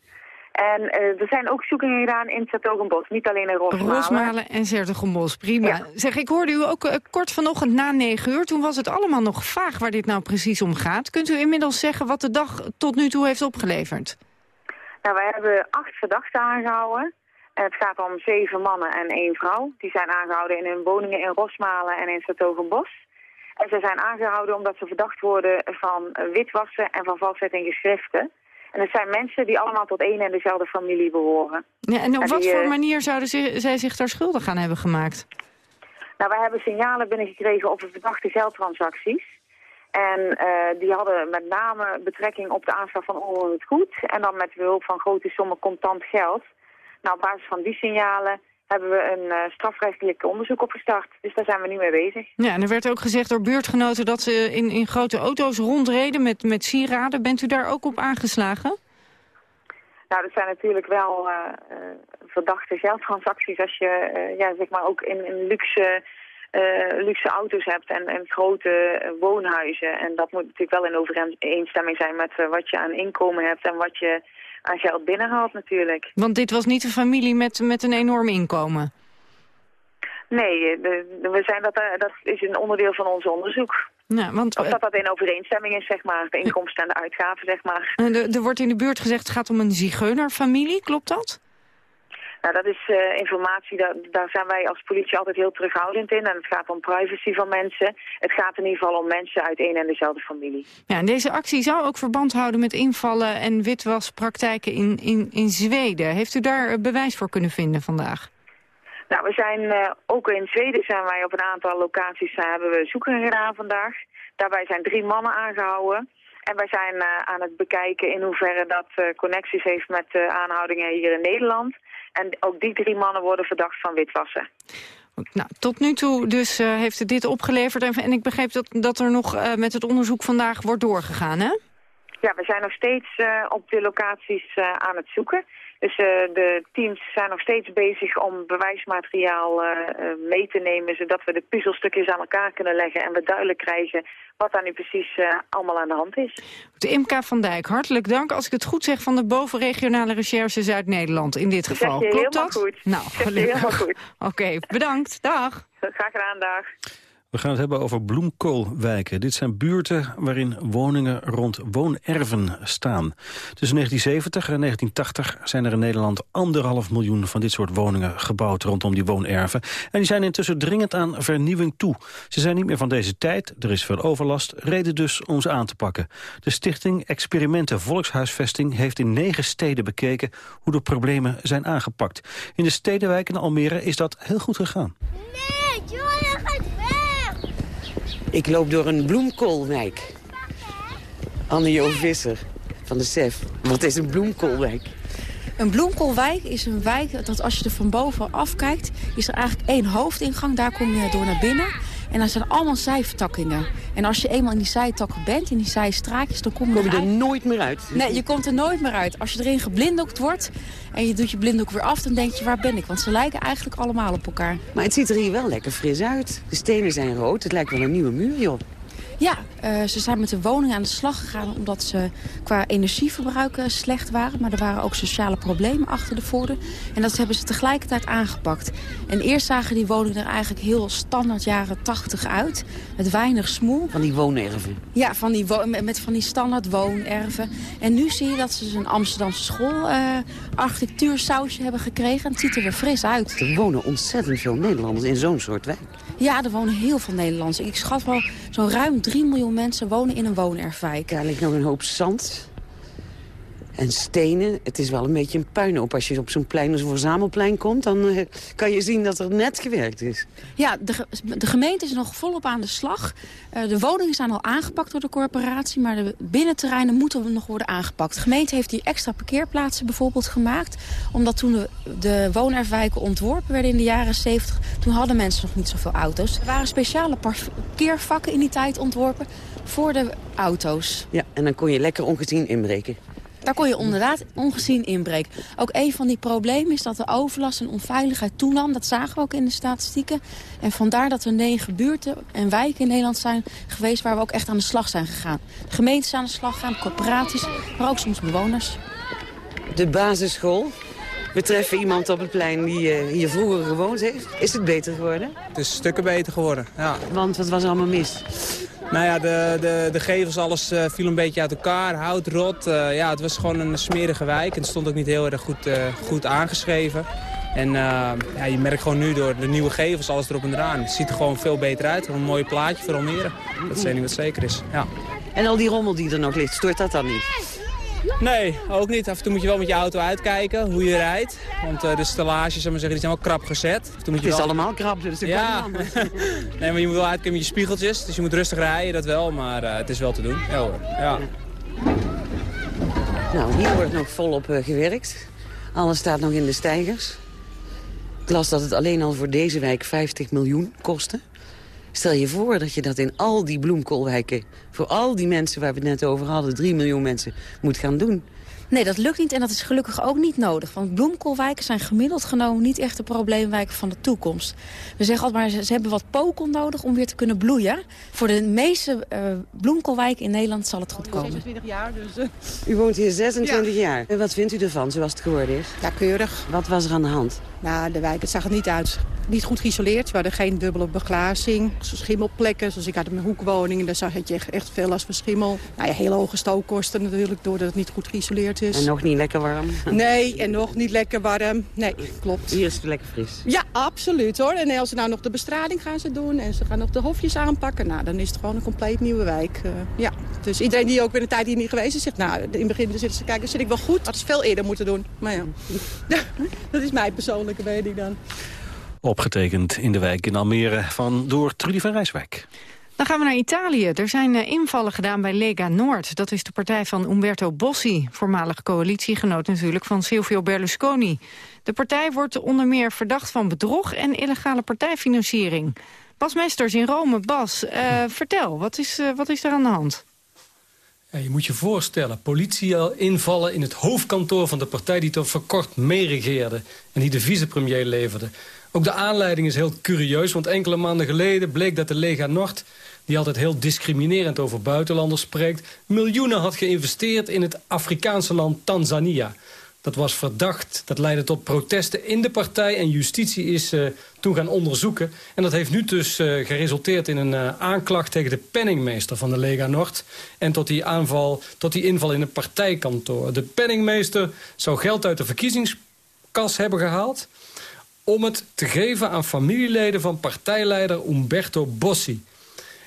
En uh, er zijn ook zoekingen gedaan in Zertogenbos, niet alleen in Rosmalen. Rosmalen en Zertogenbos, prima. Ja. Zeg, ik hoorde u ook uh, kort vanochtend na negen uur. Toen was het allemaal nog vaag waar dit nou precies om gaat. Kunt u inmiddels zeggen wat de dag tot nu toe heeft opgeleverd? Nou, wij hebben acht verdachten aangehouden. Het gaat om zeven mannen en één vrouw. Die zijn aangehouden in hun woningen in Rosmalen en in Zertogenbos. En ze zijn aangehouden omdat ze verdacht worden van witwassen en van valsheid in geschriften. En het zijn mensen die allemaal tot één en dezelfde familie behoren. Ja, en op en wat die, voor manier zouden ze, zij zich daar schuldig aan hebben gemaakt? Nou, wij hebben signalen binnengekregen over verdachte geldtransacties. En uh, die hadden met name betrekking op de aanslag van onroerend goed. En dan met behulp van grote sommen contant geld. Nou, op basis van die signalen hebben we een uh, strafrechtelijk onderzoek opgestart. Dus daar zijn we nu mee bezig. Ja, en er werd ook gezegd door buurtgenoten dat ze in, in grote auto's rondreden met, met sieraden. Bent u daar ook op aangeslagen? Nou, dat zijn natuurlijk wel uh, uh, verdachte geldtransacties als je ja, zeg maar ook in, in luxe, luxe auto's hebt en, en grote woonhuizen. En dat moet natuurlijk wel in overeenstemming zijn met wat je aan inkomen hebt en wat je aan geld binnenhaalt natuurlijk. Want dit was niet een familie met, met een enorm inkomen? Nee, de, de, we zijn dat, dat is een onderdeel van ons onderzoek. Ja, want, of dat dat in overeenstemming is, zeg maar, de inkomsten en de uitgaven, zeg maar. Er, er wordt in de buurt gezegd, het gaat om een zigeunerfamilie, klopt dat? Nou, dat is uh, informatie, daar, daar zijn wij als politie altijd heel terughoudend in. En het gaat om privacy van mensen. Het gaat in ieder geval om mensen uit één en dezelfde familie. Ja, en deze actie zou ook verband houden met invallen en witwaspraktijken in, in, in Zweden. Heeft u daar bewijs voor kunnen vinden vandaag? Nou, we zijn uh, ook in Zweden zijn wij op een aantal locaties uh, hebben we zoeken gedaan vandaag. Daarbij zijn drie mannen aangehouden. En wij zijn uh, aan het bekijken in hoeverre dat connecties heeft met aanhoudingen hier in Nederland. En ook die drie mannen worden verdacht van witwassen. Nou, tot nu toe dus uh, heeft het dit opgeleverd. En, en ik begreep dat, dat er nog uh, met het onderzoek vandaag wordt doorgegaan, hè? Ja, we zijn nog steeds uh, op de locaties aan het zoeken. Dus de teams zijn nog steeds bezig om bewijsmateriaal mee te nemen... zodat we de puzzelstukjes aan elkaar kunnen leggen en we duidelijk krijgen wat daar nu precies allemaal aan de hand is. De Imka van Dijk, hartelijk dank. Als ik het goed zeg van de bovenregionale recherche Zuid-Nederland in dit geval. Klopt dat? goed. Nou, gelukkig. Oké, okay, bedankt. Dag. Graag gedaan, dag. We gaan het hebben over bloemkoolwijken. Dit zijn buurten waarin woningen rond woonerven staan. Tussen 1970 en 1980 zijn er in Nederland anderhalf miljoen van dit soort woningen gebouwd rondom die woonerven. En die zijn intussen dringend aan vernieuwing toe. Ze zijn niet meer van deze tijd, er is veel overlast, reden dus om ze aan te pakken. De stichting Experimenten Volkshuisvesting heeft in negen steden bekeken hoe de problemen zijn aangepakt. In de stedenwijk in Almere is dat heel goed gegaan. Nee, weg! Ik loop door een bloemkoolwijk. Anne-Jo Visser van de SEF. Wat is een bloemkoolwijk? Een bloemkoolwijk is een wijk dat als je er van boven afkijkt... is er eigenlijk één hoofdingang, daar kom je door naar binnen. En dan zijn allemaal zijvertakkingen. En als je eenmaal in die zijtakken bent, in die zijstraatjes, dan kom je, kom je er, nooit meer uit. Nee, je komt er nooit meer uit. Als je erin geblinddoekt wordt en je doet je blinddoek weer af, dan denk je, waar ben ik? Want ze lijken eigenlijk allemaal op elkaar. Maar het ziet er hier wel lekker fris uit. De stenen zijn rood, het lijkt wel een nieuwe muur, joh. Ja, uh, ze zijn met de woningen aan de slag gegaan omdat ze qua energieverbruik uh, slecht waren. Maar er waren ook sociale problemen achter de voordeur. En dat hebben ze tegelijkertijd aangepakt. En eerst zagen die woningen er eigenlijk heel standaard jaren 80 uit. Met weinig smoel. Van die woonerven? Ja, van die wo met van die standaard woonerven. En nu zie je dat ze een Amsterdamse school uh, architectuursausje hebben gekregen. En het ziet er weer fris uit. Er wonen ontzettend veel Nederlanders in zo'n soort wijk. Ja, er wonen heel veel Nederlanders. Ik schat wel zo'n ruim 3 miljoen mensen wonen in een woonerfwijk. Daar ligt nog een hoop zand. En stenen, het is wel een beetje een puinhoop. Als je op zo'n plein een verzamelplein komt... dan eh, kan je zien dat er net gewerkt is. Ja, de, de gemeente is nog volop aan de slag. Uh, de woningen zijn al aangepakt door de corporatie... maar de binnenterreinen moeten nog worden aangepakt. De gemeente heeft die extra parkeerplaatsen bijvoorbeeld gemaakt... omdat toen de, de woonerfwijken ontworpen werden in de jaren 70... toen hadden mensen nog niet zoveel auto's. Er waren speciale parkeervakken in die tijd ontworpen voor de auto's. Ja, en dan kon je lekker ongezien inbreken. Daar kon je ongezien inbreken. Ook een van die problemen is dat de overlast en onveiligheid toenam. Dat zagen we ook in de statistieken. En vandaar dat er negen buurten en wijken in Nederland zijn geweest... waar we ook echt aan de slag zijn gegaan. Gemeentes aan de slag gaan, corporaties, maar ook soms bewoners. De basisschool, we treffen iemand op het plein die uh, hier vroeger gewoond heeft. Is het beter geworden? Het is stukken beter geworden, ja. Want wat was er allemaal mis? Nou ja, de, de, de gevels, alles uh, viel een beetje uit elkaar. Hout, rot. Uh, ja, het was gewoon een smerige wijk. En het stond ook niet heel erg goed, goed aangeschreven. En ja, je merkt gewoon nu door de nieuwe gevels, alles erop en eraan. Het ziet er gewoon veel beter uit. Een mooi plaatje voor Almere. Dat is één ding wat zeker is, ja. En al die rommel die er nog ligt, stoort dat dan niet? Nee, ook niet. Af en toe moet je wel met je auto uitkijken hoe je rijdt. Want uh, de stellages maar zeggen, die zijn wel krap gezet. Moet je het is allemaal krap, dus dat ja. *laughs* nee, maar je moet wel uitkijken met je spiegeltjes. Dus je moet rustig rijden, dat wel. Maar uh, het is wel te doen. Ja hoor. Ja. Nou, hier wordt nog volop uh, gewerkt. Alles staat nog in de stijgers. Ik las dat het alleen al voor deze wijk 50 miljoen kostte. Stel je voor dat je dat in al die bloemkoolwijken... voor al die mensen waar we het net over hadden, 3 miljoen mensen, moet gaan doen. Nee, dat lukt niet en dat is gelukkig ook niet nodig. Want bloemkoolwijken zijn gemiddeld genomen niet echt de probleemwijken van de toekomst. We zeggen altijd maar, ze hebben wat pokel nodig om weer te kunnen bloeien. Voor de meeste uh, bloemkoolwijken in Nederland zal het goed komen. 26 jaar, dus... Uh... U woont hier 26 ja. jaar. En wat vindt u ervan, zoals het geworden is? Ja, keurig. Wat was er aan de hand? Nou, de wijk, het zag er niet uit. Niet goed geïsoleerd. We hadden geen dubbele beglazing. Schimmelplekken, zoals ik had mijn hoekwoning. Daar zag je echt veel last van schimmel. Nou ja, hele hoge stookkosten natuurlijk, doordat het niet goed geïsoleerd is. En nog niet lekker warm? Nee, en nog niet lekker warm. Nee, klopt. Hier is het lekker fris. Ja, absoluut hoor. En als ze nou nog de bestraling gaan ze doen en ze gaan nog de hofjes aanpakken... nou, dan is het gewoon een compleet nieuwe wijk. Uh, ja. Dus iedereen die ook weer een tijd hier niet geweest is, zegt... nou, in het begin zitten ze kijken, zit ik wel goed. Dat is veel eerder moeten doen. Maar ja, *laughs* dat is mijn dan. Opgetekend in de wijk in Almere van door Trudy van Rijswijk. Dan gaan we naar Italië. Er zijn eh, invallen gedaan bij Lega Noord. Dat is de partij van Umberto Bossi, voormalig coalitiegenoot natuurlijk van Silvio Berlusconi. De partij wordt onder meer verdacht van bedrog en illegale partijfinanciering. Bas Mesters in Rome. Bas, uh, vertel, wat is, uh, wat is er aan de hand? Ja, je moet je voorstellen, politie invallen in het hoofdkantoor van de partij... die tot verkort meeregeerde en die de vicepremier leverde. Ook de aanleiding is heel curieus, want enkele maanden geleden bleek dat de Lega Nord die altijd heel discriminerend over buitenlanders spreekt... miljoenen had geïnvesteerd in het Afrikaanse land Tanzania. Dat was verdacht, dat leidde tot protesten in de partij... en justitie is uh, toen gaan onderzoeken. En dat heeft nu dus uh, geresulteerd in een uh, aanklacht tegen de penningmeester van de Lega Nord... en tot die, aanval, tot die inval in het partijkantoor. De penningmeester zou geld uit de verkiezingskas hebben gehaald om het te geven aan familieleden van partijleider Umberto Bossi.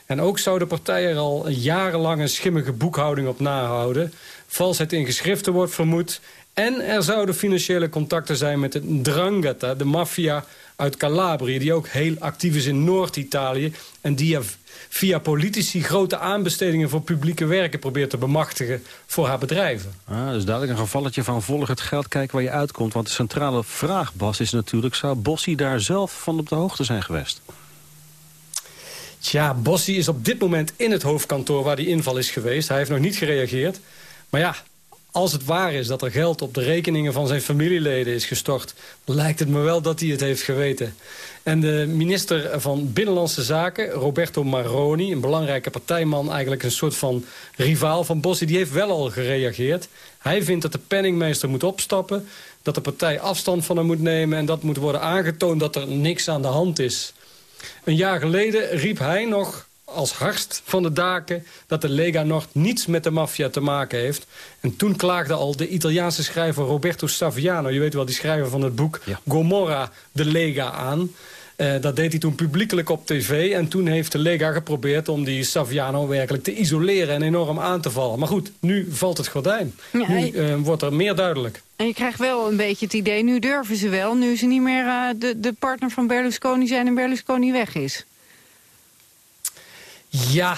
En ook zou de partij er al jarenlang een schimmige boekhouding op nahouden. Valsheid in geschriften wordt vermoed. En er zouden financiële contacten zijn met de Drangheta, de maffia uit Calabrië... die ook heel actief is in Noord-Italië... en die via politici grote aanbestedingen voor publieke werken probeert te bemachtigen voor haar bedrijven. Ah, dus duidelijk een gevalletje van volg het geld, kijk waar je uitkomt. Want de centrale vraag, Bas, is natuurlijk... zou Bossi daar zelf van op de hoogte zijn geweest? Tja, Bossi is op dit moment in het hoofdkantoor waar die inval is geweest. Hij heeft nog niet gereageerd. Maar ja, als het waar is dat er geld op de rekeningen van zijn familieleden is gestort... lijkt het me wel dat hij het heeft geweten. En de minister van Binnenlandse Zaken, Roberto Maroni... een belangrijke partijman, eigenlijk een soort van rivaal van Bossi... die heeft wel al gereageerd. Hij vindt dat de penningmeester moet opstappen... dat de partij afstand van hem moet nemen... en dat moet worden aangetoond dat er niks aan de hand is. Een jaar geleden riep hij nog als hardst van de daken dat de Lega Nord niets met de maffia te maken heeft. En toen klaagde al de Italiaanse schrijver Roberto Saviano... je weet wel, die schrijver van het boek Gomorra de Lega aan. dat deed hij toen publiekelijk op tv. En toen heeft de Lega geprobeerd om die Saviano werkelijk te isoleren... en enorm aan te vallen. Maar goed, nu valt het gordijn. nu wordt er meer duidelijk. En je krijgt wel een beetje het idee, nu durven ze wel... nu ze niet meer de, de partner van Berlusconi zijn en Berlusconi weg is. Ja,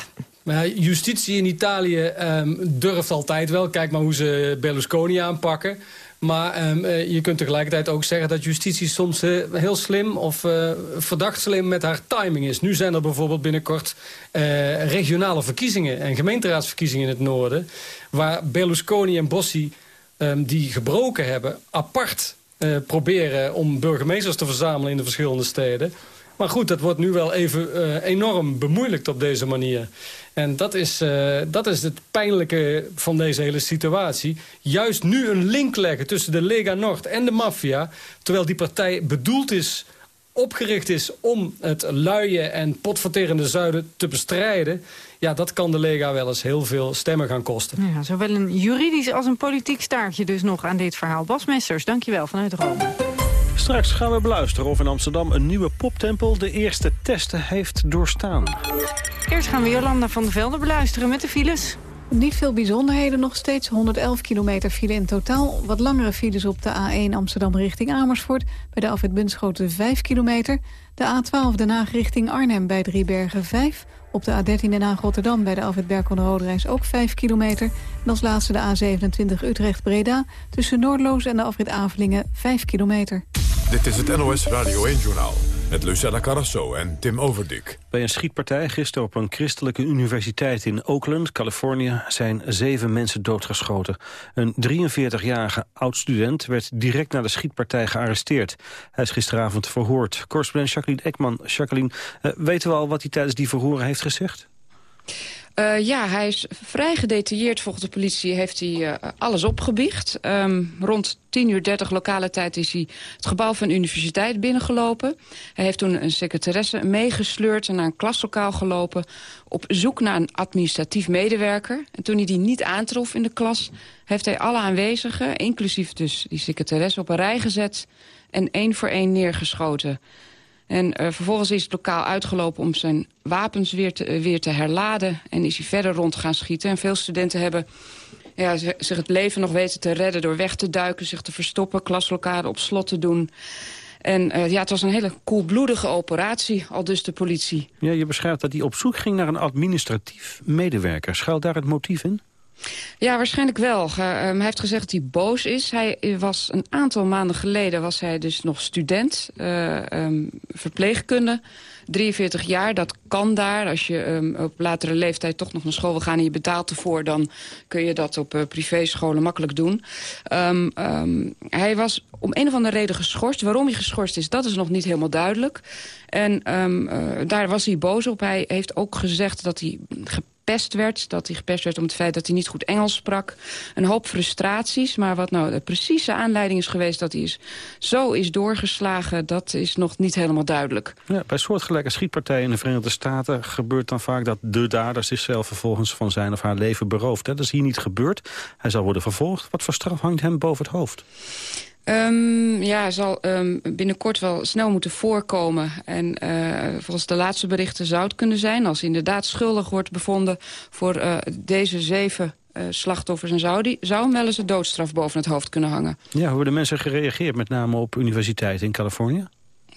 justitie in Italië um, durft altijd wel. Kijk maar hoe ze Berlusconi aanpakken. Maar um, je kunt tegelijkertijd ook zeggen dat justitie soms uh, heel slim of uh, verdacht slim met haar timing is. Nu zijn er bijvoorbeeld binnenkort regionale verkiezingen en gemeenteraadsverkiezingen in het noorden. Waar Berlusconi en Bossi um, die gebroken hebben apart proberen om burgemeesters te verzamelen in de verschillende steden. Maar goed, dat wordt nu wel even uh, enorm bemoeilijkt op deze manier. En dat is, uh, dat is het pijnlijke van deze hele situatie. Juist nu een link leggen tussen de Lega Nord en de maffia... terwijl die partij bedoeld is, opgericht is om het luie en potverterende zuiden te bestrijden... ja, dat kan de Lega wel eens heel veel stemmen gaan kosten. Ja, zowel een juridisch als een politiek staartje dus nog aan dit verhaal. Bas Mesters, dankjewel vanuit Rome. Straks gaan we beluisteren of in Amsterdam een nieuwe poptempel de eerste testen heeft doorstaan. Eerst gaan we Jolanda van der Velde beluisteren met de files. Niet veel bijzonderheden, nog steeds 111 kilometer file in totaal. Wat langere files op de A1 Amsterdam richting Amersfoort. Bij de afwit Bunschoten 5 kilometer. De A12 Den Haag richting Arnhem bij Driebergen 5. Op de A13 Den Haag-Rotterdam bij de Alfred Berkel Roderijs ook 5 kilometer. En als laatste de A27 Utrecht-Breda tussen Noordloos en de Alfred Avelingen 5 kilometer. Dit is het NOS Radio 1-journaal met Lucella Carrasso en Tim Overdik. Bij een schietpartij gisteren op een christelijke universiteit in Oakland, Californië, zijn zeven mensen doodgeschoten. Een 43-jarige oud-student werd direct na de schietpartij gearresteerd. Hij is gisteravond verhoord. Correspondent Jacqueline Ekman. Jacqueline, uh, weten we al wat hij tijdens die verhoren heeft gezegd? Uh, ja, hij is vrij gedetailleerd. Volgens de politie heeft hij uh, alles opgebiecht. Um, rond 10 uur 30 lokale tijd is hij het gebouw van de universiteit binnengelopen. Hij heeft toen een secretaresse meegesleurd en naar een klaslokaal gelopen... op zoek naar een administratief medewerker. En toen hij die niet aantrof in de klas... heeft hij alle aanwezigen, inclusief dus die secretaresse, op een rij gezet... en één voor één neergeschoten... En uh, vervolgens is het lokaal uitgelopen om zijn wapens weer te, uh, weer te herladen. En is hij verder rond gaan schieten. En veel studenten hebben ja, zich het leven nog weten te redden... door weg te duiken, zich te verstoppen, klaslokalen op slot te doen. En uh, ja, het was een hele koelbloedige operatie, al dus de politie. Ja, je beschrijft dat hij op zoek ging naar een administratief medewerker. Schuilt daar het motief in? Ja, waarschijnlijk wel. Uh, hij heeft gezegd dat hij boos is. Hij was een aantal maanden geleden was hij dus nog student, uh, um, verpleegkunde. 43 jaar, dat kan daar. Als je um, op latere leeftijd toch nog naar school wil gaan en je betaalt ervoor... dan kun je dat op uh, privéscholen makkelijk doen. Hij was om een of andere reden geschorst. Waarom hij geschorst is, dat is nog niet helemaal duidelijk. En uh, daar was hij boos op. Hij heeft ook gezegd dat hij gepest werd. Dat hij gepest werd om het feit dat hij niet goed Engels sprak. Een hoop frustraties. Maar wat nou de precieze aanleiding is geweest dat hij is, zo is doorgeslagen... dat is nog niet helemaal duidelijk. Ja, bij soortgelijke schietpartijen in de Verenigde Staten... gebeurt dan vaak dat de dader zichzelf vervolgens van zijn of haar leven berooft. Dat is hier niet gebeurd. Hij zal worden vervolgd. Wat voor straf hangt hem boven het hoofd? Um, ja, zal um, binnenkort wel snel moeten voorkomen. En uh, volgens de laatste berichten zou het kunnen zijn... als inderdaad schuldig wordt bevonden voor uh, deze zeven uh, slachtoffers... en zou, zou hem wel eens een doodstraf boven het hoofd kunnen hangen. Ja, hoe hebben de mensen gereageerd, met name op universiteiten in Californië?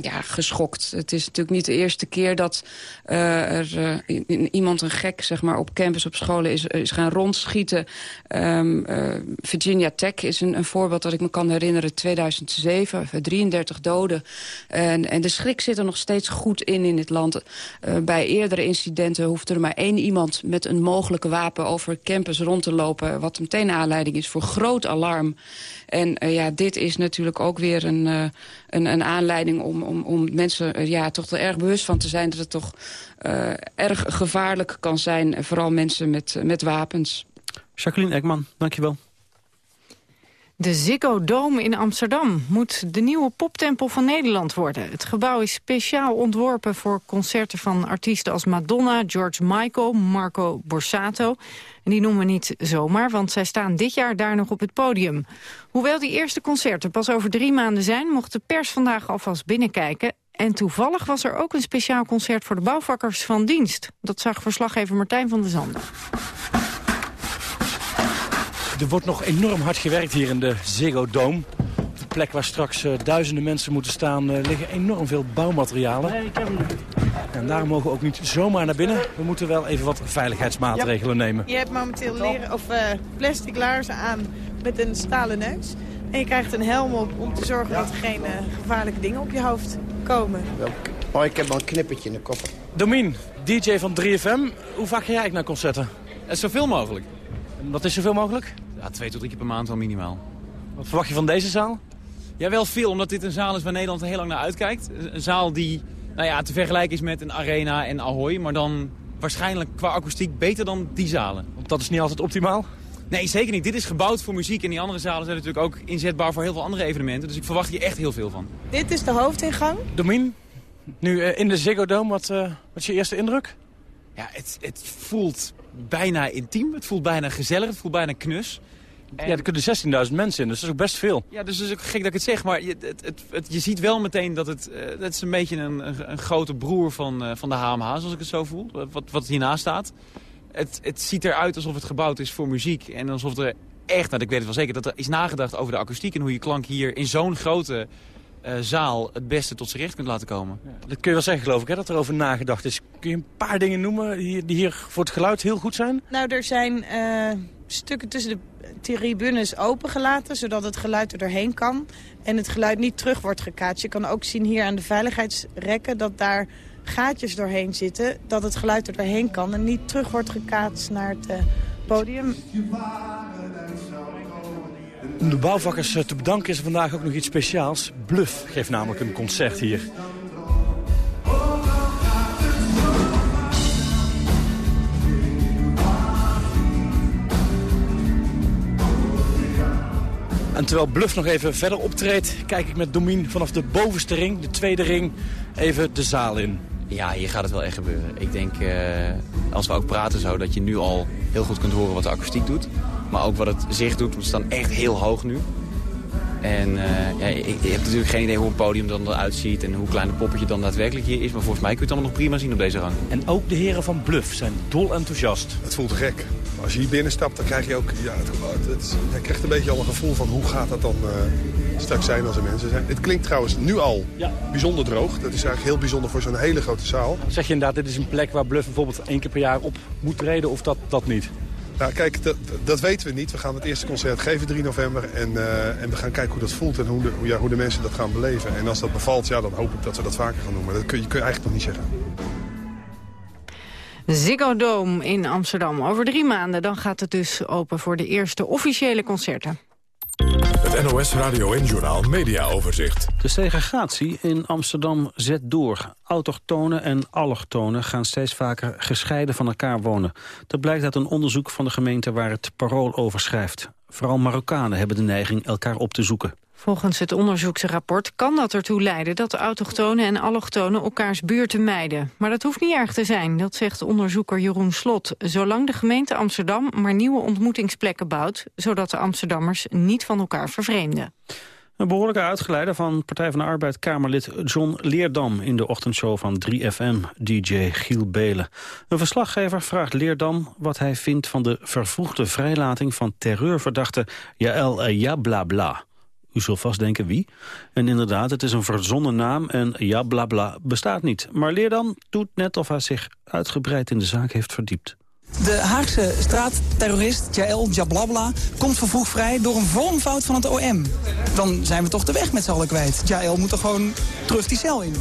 Ja, geschokt. Het is natuurlijk niet de eerste keer dat uh, er uh, iemand een gek zeg maar, op campus, op scholen is, gaan rondschieten. Um, uh, Virginia Tech is een, een, voorbeeld dat ik me kan herinneren. 2007, 33 doden. En, en de schrik zit er nog steeds goed in in het land. bij eerdere incidenten hoeft er maar één iemand met een mogelijke wapen over campus rond te lopen. Wat meteen aanleiding is voor groot alarm. En uh, ja, dit is natuurlijk ook weer een, uh, een, een, aanleiding om, om, om mensen uh, ja, toch er erg bewust van te zijn... dat het toch erg gevaarlijk kan zijn, vooral mensen met, met wapens. Jacqueline Ekman, dankjewel. De Dome in Amsterdam moet de nieuwe poptempel van Nederland worden. Het gebouw is speciaal ontworpen voor concerten van artiesten als Madonna, George Michael, Marco Borsato. En die noemen we niet zomaar, want zij staan dit jaar daar nog op het podium. Hoewel die eerste concerten pas over drie maanden zijn, mocht de pers vandaag alvast binnenkijken. En toevallig was er ook een speciaal concert voor de bouwvakkers van dienst. Dat zag verslaggever Martijn van der Zanden. Er wordt nog enorm hard gewerkt hier in de Ziggo Dome. Op de plek waar straks uh, duizenden mensen moeten staan... Uh, liggen enorm veel bouwmaterialen. Nee, ik heb hem En daarom mogen we ook niet zomaar naar binnen. We moeten wel even wat veiligheidsmaatregelen nemen. Je hebt momenteel leren, of, uh, plastic laarzen aan met een stalen neus. En je krijgt een helm op om te zorgen dat er geen gevaarlijke dingen op je hoofd komen. Oh, ik heb al een knippertje in de koffer. Domien, DJ van 3FM. Hoe vaak ga jij eigenlijk naar concerten? Zoveel mogelijk. En wat is zoveel mogelijk? Ja, twee tot drie keer per maand wel minimaal. Wat verwacht je van deze zaal? Ja, wel veel, omdat dit een zaal is waar Nederland er heel lang naar uitkijkt. Een zaal die nou ja, te vergelijken is met een Arena en Ahoy, maar dan waarschijnlijk qua akoestiek beter dan die zalen. Want dat is niet altijd optimaal? Nee, zeker niet. Dit is gebouwd voor muziek en die andere zalen zijn natuurlijk ook inzetbaar voor heel veel andere evenementen. Dus ik verwacht hier echt heel veel van. Dit is de hoofdingang. Domien, nu uh, in de Ziggo Dome, wat, uh, wat is je eerste indruk? Ja, het, het voelt bijna intiem. Het voelt bijna gezellig. Het voelt bijna knus. En... Ja, er kunnen 16.000 mensen in, dus dat is ook best veel. Ja, dus het is ook gek dat ik het zeg, maar je, het, het, je ziet wel meteen dat het, uh, het is een beetje een, een, een grote broer van, uh, van de HMH, zoals ik het zo voel, wat, wat hiernaast staat. Het, het ziet eruit alsof het gebouwd is voor muziek en alsof er echt, nou, ik weet het wel zeker, dat er is nagedacht over de akoestiek en hoe je klank hier in zo'n grote zaal het beste tot zijn recht kunt laten komen. Ja. Dat kun je wel zeggen, geloof ik, hè, dat er over nagedacht is. Kun je een paar dingen noemen die, die hier voor het geluid heel goed zijn? Nou, er zijn uh, stukken tussen de tribunes opengelaten, zodat het geluid er doorheen kan. En het geluid niet terug wordt gekaatst. Je kan ook zien hier aan de veiligheidsrekken dat daar gaatjes doorheen zitten. Dat het geluid er doorheen kan en niet terug wordt gekaatst naar het uh, podium. Om de bouwvakkers te bedanken is er vandaag ook nog iets speciaals. Bluff geeft namelijk een concert hier. En terwijl Bluff nog even verder optreedt... kijk ik met Domien vanaf de bovenste ring, de tweede ring, even de zaal in. Ja, hier gaat het wel echt gebeuren. Ik denk, uh, als we ook praten zo, dat je nu al heel goed kunt horen wat de akoestiek doet. Maar ook wat het zicht doet, we staan echt heel hoog nu. En uh, ja, je, je hebt natuurlijk geen idee hoe een podium dan eruit ziet... en hoe klein het poppetje dan daadwerkelijk hier is. Maar volgens mij kun je het allemaal nog prima zien op deze rang. En ook de heren van Bluff zijn dol enthousiast. Het voelt gek. Als je hier binnenstapt, dan krijg je ook... Ja, het, het, je krijgt een beetje al een gevoel van hoe gaat dat dan uh, straks zijn als er mensen zijn. Het klinkt trouwens nu al ja. bijzonder droog. Dat is eigenlijk heel bijzonder voor zo'n hele grote zaal. Zeg je inderdaad, dit is een plek waar Bluff bijvoorbeeld één keer per jaar op moet treden... of dat, dat niet? Nou, kijk, dat, dat weten we niet. We gaan het eerste concert geven 3 november. En, uh, en we gaan kijken hoe dat voelt en hoe de, hoe, ja, hoe de mensen dat gaan beleven. En als dat bevalt, ja, dan hoop ik dat we dat vaker gaan doen. Maar dat kun je, kun je eigenlijk nog niet zeggen. Ziggo Dome in Amsterdam. Over drie maanden dan gaat het dus open voor de eerste officiële concerten. Het NOS Radio en Journal Media Overzicht. De segregatie in Amsterdam zet door. Autochtonen en allochtonen gaan steeds vaker gescheiden van elkaar wonen. Dat blijkt uit een onderzoek van de gemeente waar het parool over schrijft. Vooral Marokkanen hebben de neiging elkaar op te zoeken. Volgens het onderzoeksrapport kan dat ertoe leiden dat de autochtonen en allochtonen elkaars buurten mijden. Maar dat hoeft niet erg te zijn, dat zegt onderzoeker Jeroen Slot. Zolang de gemeente Amsterdam maar nieuwe ontmoetingsplekken bouwt, zodat de Amsterdammers niet van elkaar vervreemden. Een behoorlijke uitgeleider van Partij van de Arbeid Kamerlid John Leerdam in de ochtendshow van 3FM, DJ Giel Belen. Een verslaggever vraagt Leerdam wat hij vindt van de vervroegde vrijlating van terreurverdachte Jaël Jablabla. U zult vast denken wie. En inderdaad, het is een verzonnen naam en ja, bla bla bestaat niet. Maar Leerdam doet net of hij zich uitgebreid in de zaak heeft verdiept. De Haagse straatterrorist Jael Jablabla komt vervroegd vrij door een vormfout van het OM. Dan zijn we toch de weg met z'n allen kwijt. Jael moet er gewoon terug die cel in.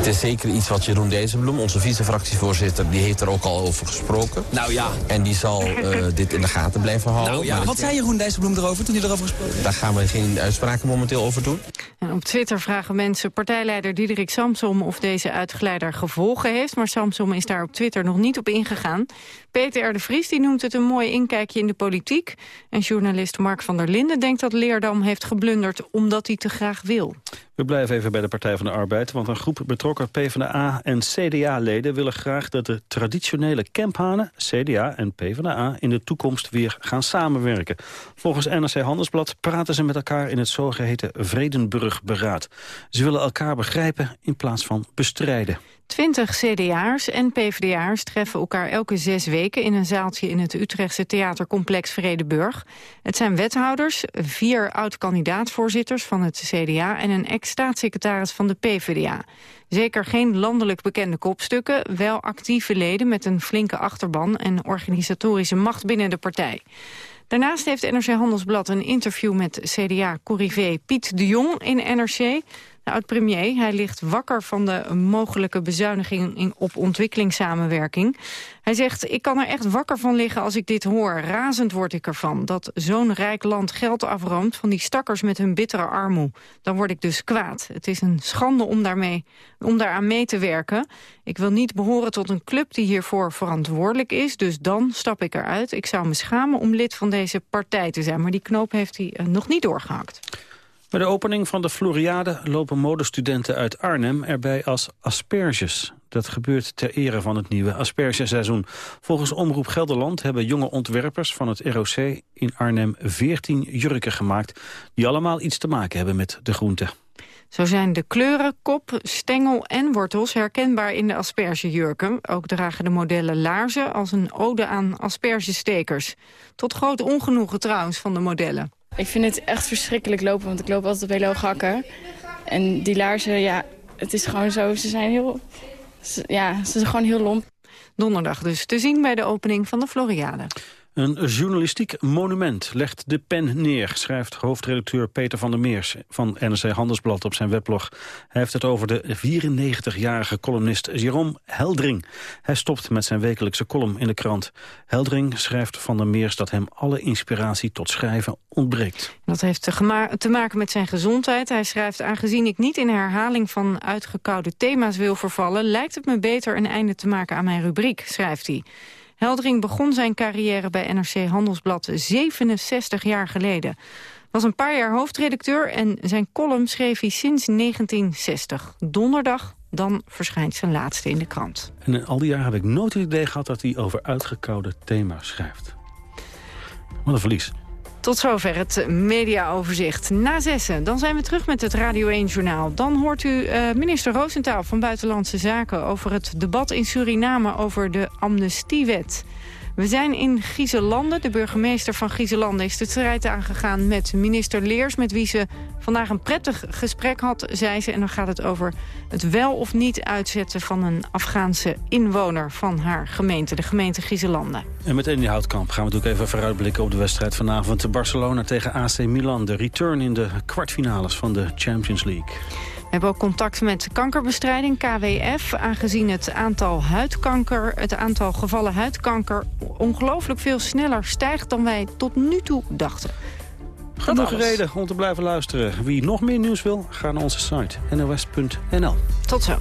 Het is zeker iets wat Jeroen Dijsselbloem, onze vice-fractievoorzitter... die heeft er ook al over gesproken. Nou ja. En die zal uh, *laughs* dit in de gaten blijven houden. Nou ja. Wat zei Jeroen Dijsselbloem erover toen hij erover gesproken Daar gaan we geen uitspraken momenteel over doen. En op Twitter vragen mensen partijleider Diederik Samsom... of deze uitgeleider gevolgen heeft. Maar Samsom is daar op Twitter nog niet op ingegaan. Peter R. de Vries die noemt het een mooi inkijkje in de politiek. En journalist Mark van der Linden denkt dat Leerdam heeft geblunderd omdat hij te graag wil. We blijven even bij de Partij van de Arbeid, want een groep betrokken PvdA en CDA-leden willen graag dat de traditionele kemphanen, CDA en PvdA, in de toekomst weer gaan samenwerken. Volgens NRC Handelsblad praten ze met elkaar in het zogeheten Vredenburg-beraad. Ze willen elkaar begrijpen in plaats van bestrijden. Twintig CDA'ers en PvdA'ers treffen elkaar elke zes weken... in een zaaltje in het Utrechtse theatercomplex Vredeburg. Het zijn wethouders, vier oud-kandidaatvoorzitters van het CDA... en een ex-staatssecretaris van de PvdA. Zeker geen landelijk bekende kopstukken, wel actieve leden... met een flinke achterban en organisatorische macht binnen de partij. Daarnaast heeft NRC Handelsblad een interview met CDA-corrivé Piet de Jong in NRC... De oud-premier, hij ligt wakker van de mogelijke bezuiniging op ontwikkelingssamenwerking. Hij zegt, ik kan er echt wakker van liggen als ik dit hoor. Razend word ik ervan, dat zo'n rijk land geld afroomt van die stakkers met hun bittere armoe. Dan word ik dus kwaad. Het is een schande om, daarmee, om daaraan mee te werken. Ik wil niet behoren tot een club die hiervoor verantwoordelijk is, dus dan stap ik eruit. Ik zou me schamen om lid van deze partij te zijn, maar die knoop heeft hij eh, nog niet doorgehakt. Bij de opening van de Floriade lopen modestudenten uit Arnhem erbij als asperges. Dat gebeurt ter ere van het nieuwe aspergeseizoen. Volgens Omroep Gelderland hebben jonge ontwerpers van het ROC in Arnhem 14 jurken gemaakt... die allemaal iets te maken hebben met de groente. Zo zijn de kleuren, kop, stengel en wortels herkenbaar in de aspergejurken. Ook dragen de modellen laarzen als een ode aan aspergestekers. Tot groot ongenoegen trouwens van de modellen. Ik vind het echt verschrikkelijk lopen, want ik loop altijd op hele hoge hakken. En die laarzen, ja, het is gewoon zo, ze zijn heel... Ja, ze zijn gewoon heel lomp. Donderdag dus te zien bij de opening van de Floriade. Een journalistiek monument legt de pen neer, schrijft hoofdredacteur Peter van der Meers van NRC Handelsblad op zijn weblog. Hij heeft het over de 94-jarige columnist Jerome Heldring. Hij stopt met zijn wekelijkse column in de krant. Heldring schrijft van der Meers dat hem alle inspiratie tot schrijven ontbreekt. Dat heeft te maken met zijn gezondheid. Hij schrijft, aangezien ik niet in herhaling van uitgekoude thema's wil vervallen... lijkt het me beter een einde te maken aan mijn rubriek, schrijft hij. Heldering begon zijn carrière bij NRC Handelsblad 67 jaar geleden. Was een paar jaar hoofdredacteur en zijn column schreef hij sinds 1960. Donderdag, dan verschijnt zijn laatste in de krant. En al die jaren heb ik nooit het idee gehad dat hij over uitgekoude thema's schrijft. Wat een verlies. Tot zover het mediaoverzicht. Na zessen, dan zijn we terug met het Radio 1-journaal. Dan hoort u uh, minister Roosentaal van Buitenlandse Zaken... over het debat in Suriname over de amnestiewet. We zijn in Gieselanden. De burgemeester van Gieselanden is de strijd aangegaan met minister Leers... met wie ze vandaag een prettig gesprek had, zei ze. En dan gaat het over het wel of niet uitzetten van een Afghaanse inwoner van haar gemeente, de gemeente Gieselanden. En met Andy Houtkamp gaan we natuurlijk even vooruitblikken op de wedstrijd vanavond. Barcelona tegen AC Milan, de return in de kwartfinales van de Champions League. We hebben ook contact met kankerbestrijding, KWF. Aangezien het aantal, huidkanker, het aantal gevallen huidkanker ongelooflijk veel sneller stijgt dan wij tot nu toe dachten. Genoeg reden om te blijven luisteren. Wie nog meer nieuws wil, ga naar onze site nos.nl. Tot zo.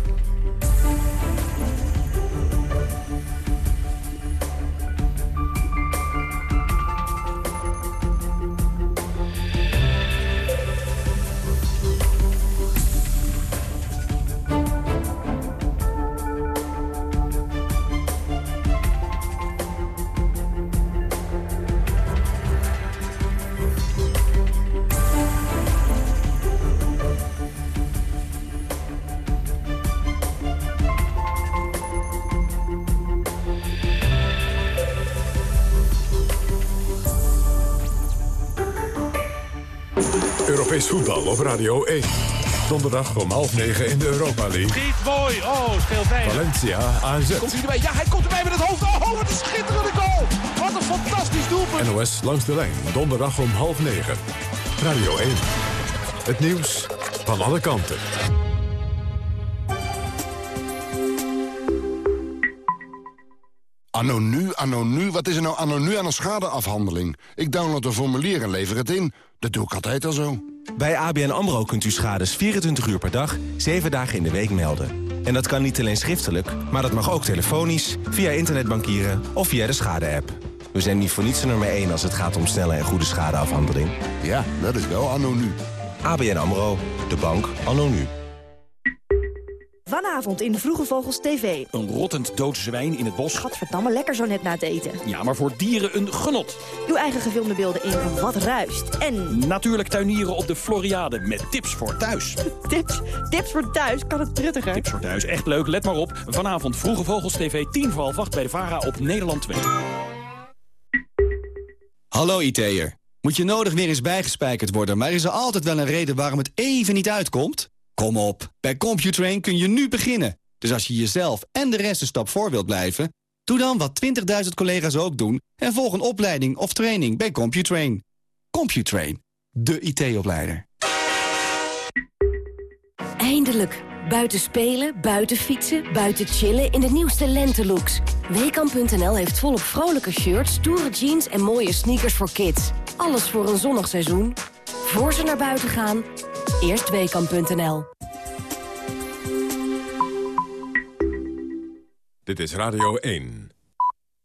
Voetbal op Radio 1. Donderdag om half negen in de Europa League. Schiet mooi. Oh, scheelt. Valencia AZ. Komt hij erbij? Ja, hij komt erbij met het hoofd. Oh, wat een schitterende goal. Wat een fantastisch doelpunt. NOS langs de lijn. Donderdag om half negen. Radio 1. Het nieuws van alle kanten. Anno nu, anno nu, wat is er nou anno nu aan een schadeafhandeling? Ik download een formulier en lever het in. Dat doe ik altijd al zo. Bij ABN AMRO kunt u schades 24 uur per dag, 7 dagen in de week melden. En dat kan niet alleen schriftelijk, maar dat mag ook telefonisch, via internetbankieren of via de schade-app. We zijn niet voor niets nummer 1 als het gaat om snelle en goede schadeafhandeling. Ja, dat is wel anno nu. ABN AMRO, de bank anno nu. Vanavond in Vroege Vogels TV. Een rottend dood zwijn in het bos. Gadverdamme, lekker zo net na het eten. Ja, maar voor dieren een genot. Uw eigen gefilmde beelden in Wat Ruist. En... Natuurlijk tuinieren op de Floriade met tips voor thuis. *laughs* tips? Tips voor thuis? Kan het truttiger? Tips voor thuis, echt leuk. Let maar op. Vanavond Vroege Vogels TV, 10 voor half 8 bij de VARA op Nederland 2. Hallo IT'er. Moet je nodig weer eens bijgespijkerd worden... maar is er altijd wel een reden waarom het even niet uitkomt? Kom op, bij Computrain kun je nu beginnen. Dus als je jezelf en de rest een stap voor wilt blijven... doe dan wat 20.000 collega's ook doen... en volg een opleiding of training bij Computrain. Computrain, de IT-opleider. Eindelijk. Buiten spelen, buiten fietsen, buiten chillen in de nieuwste lentelooks. Weekamp.nl heeft volop vrolijke shirts, stoere jeans en mooie sneakers voor kids. Alles voor een zonnig seizoen. Voor ze naar buiten gaan, eerst Weekamp.nl. Dit is Radio 1.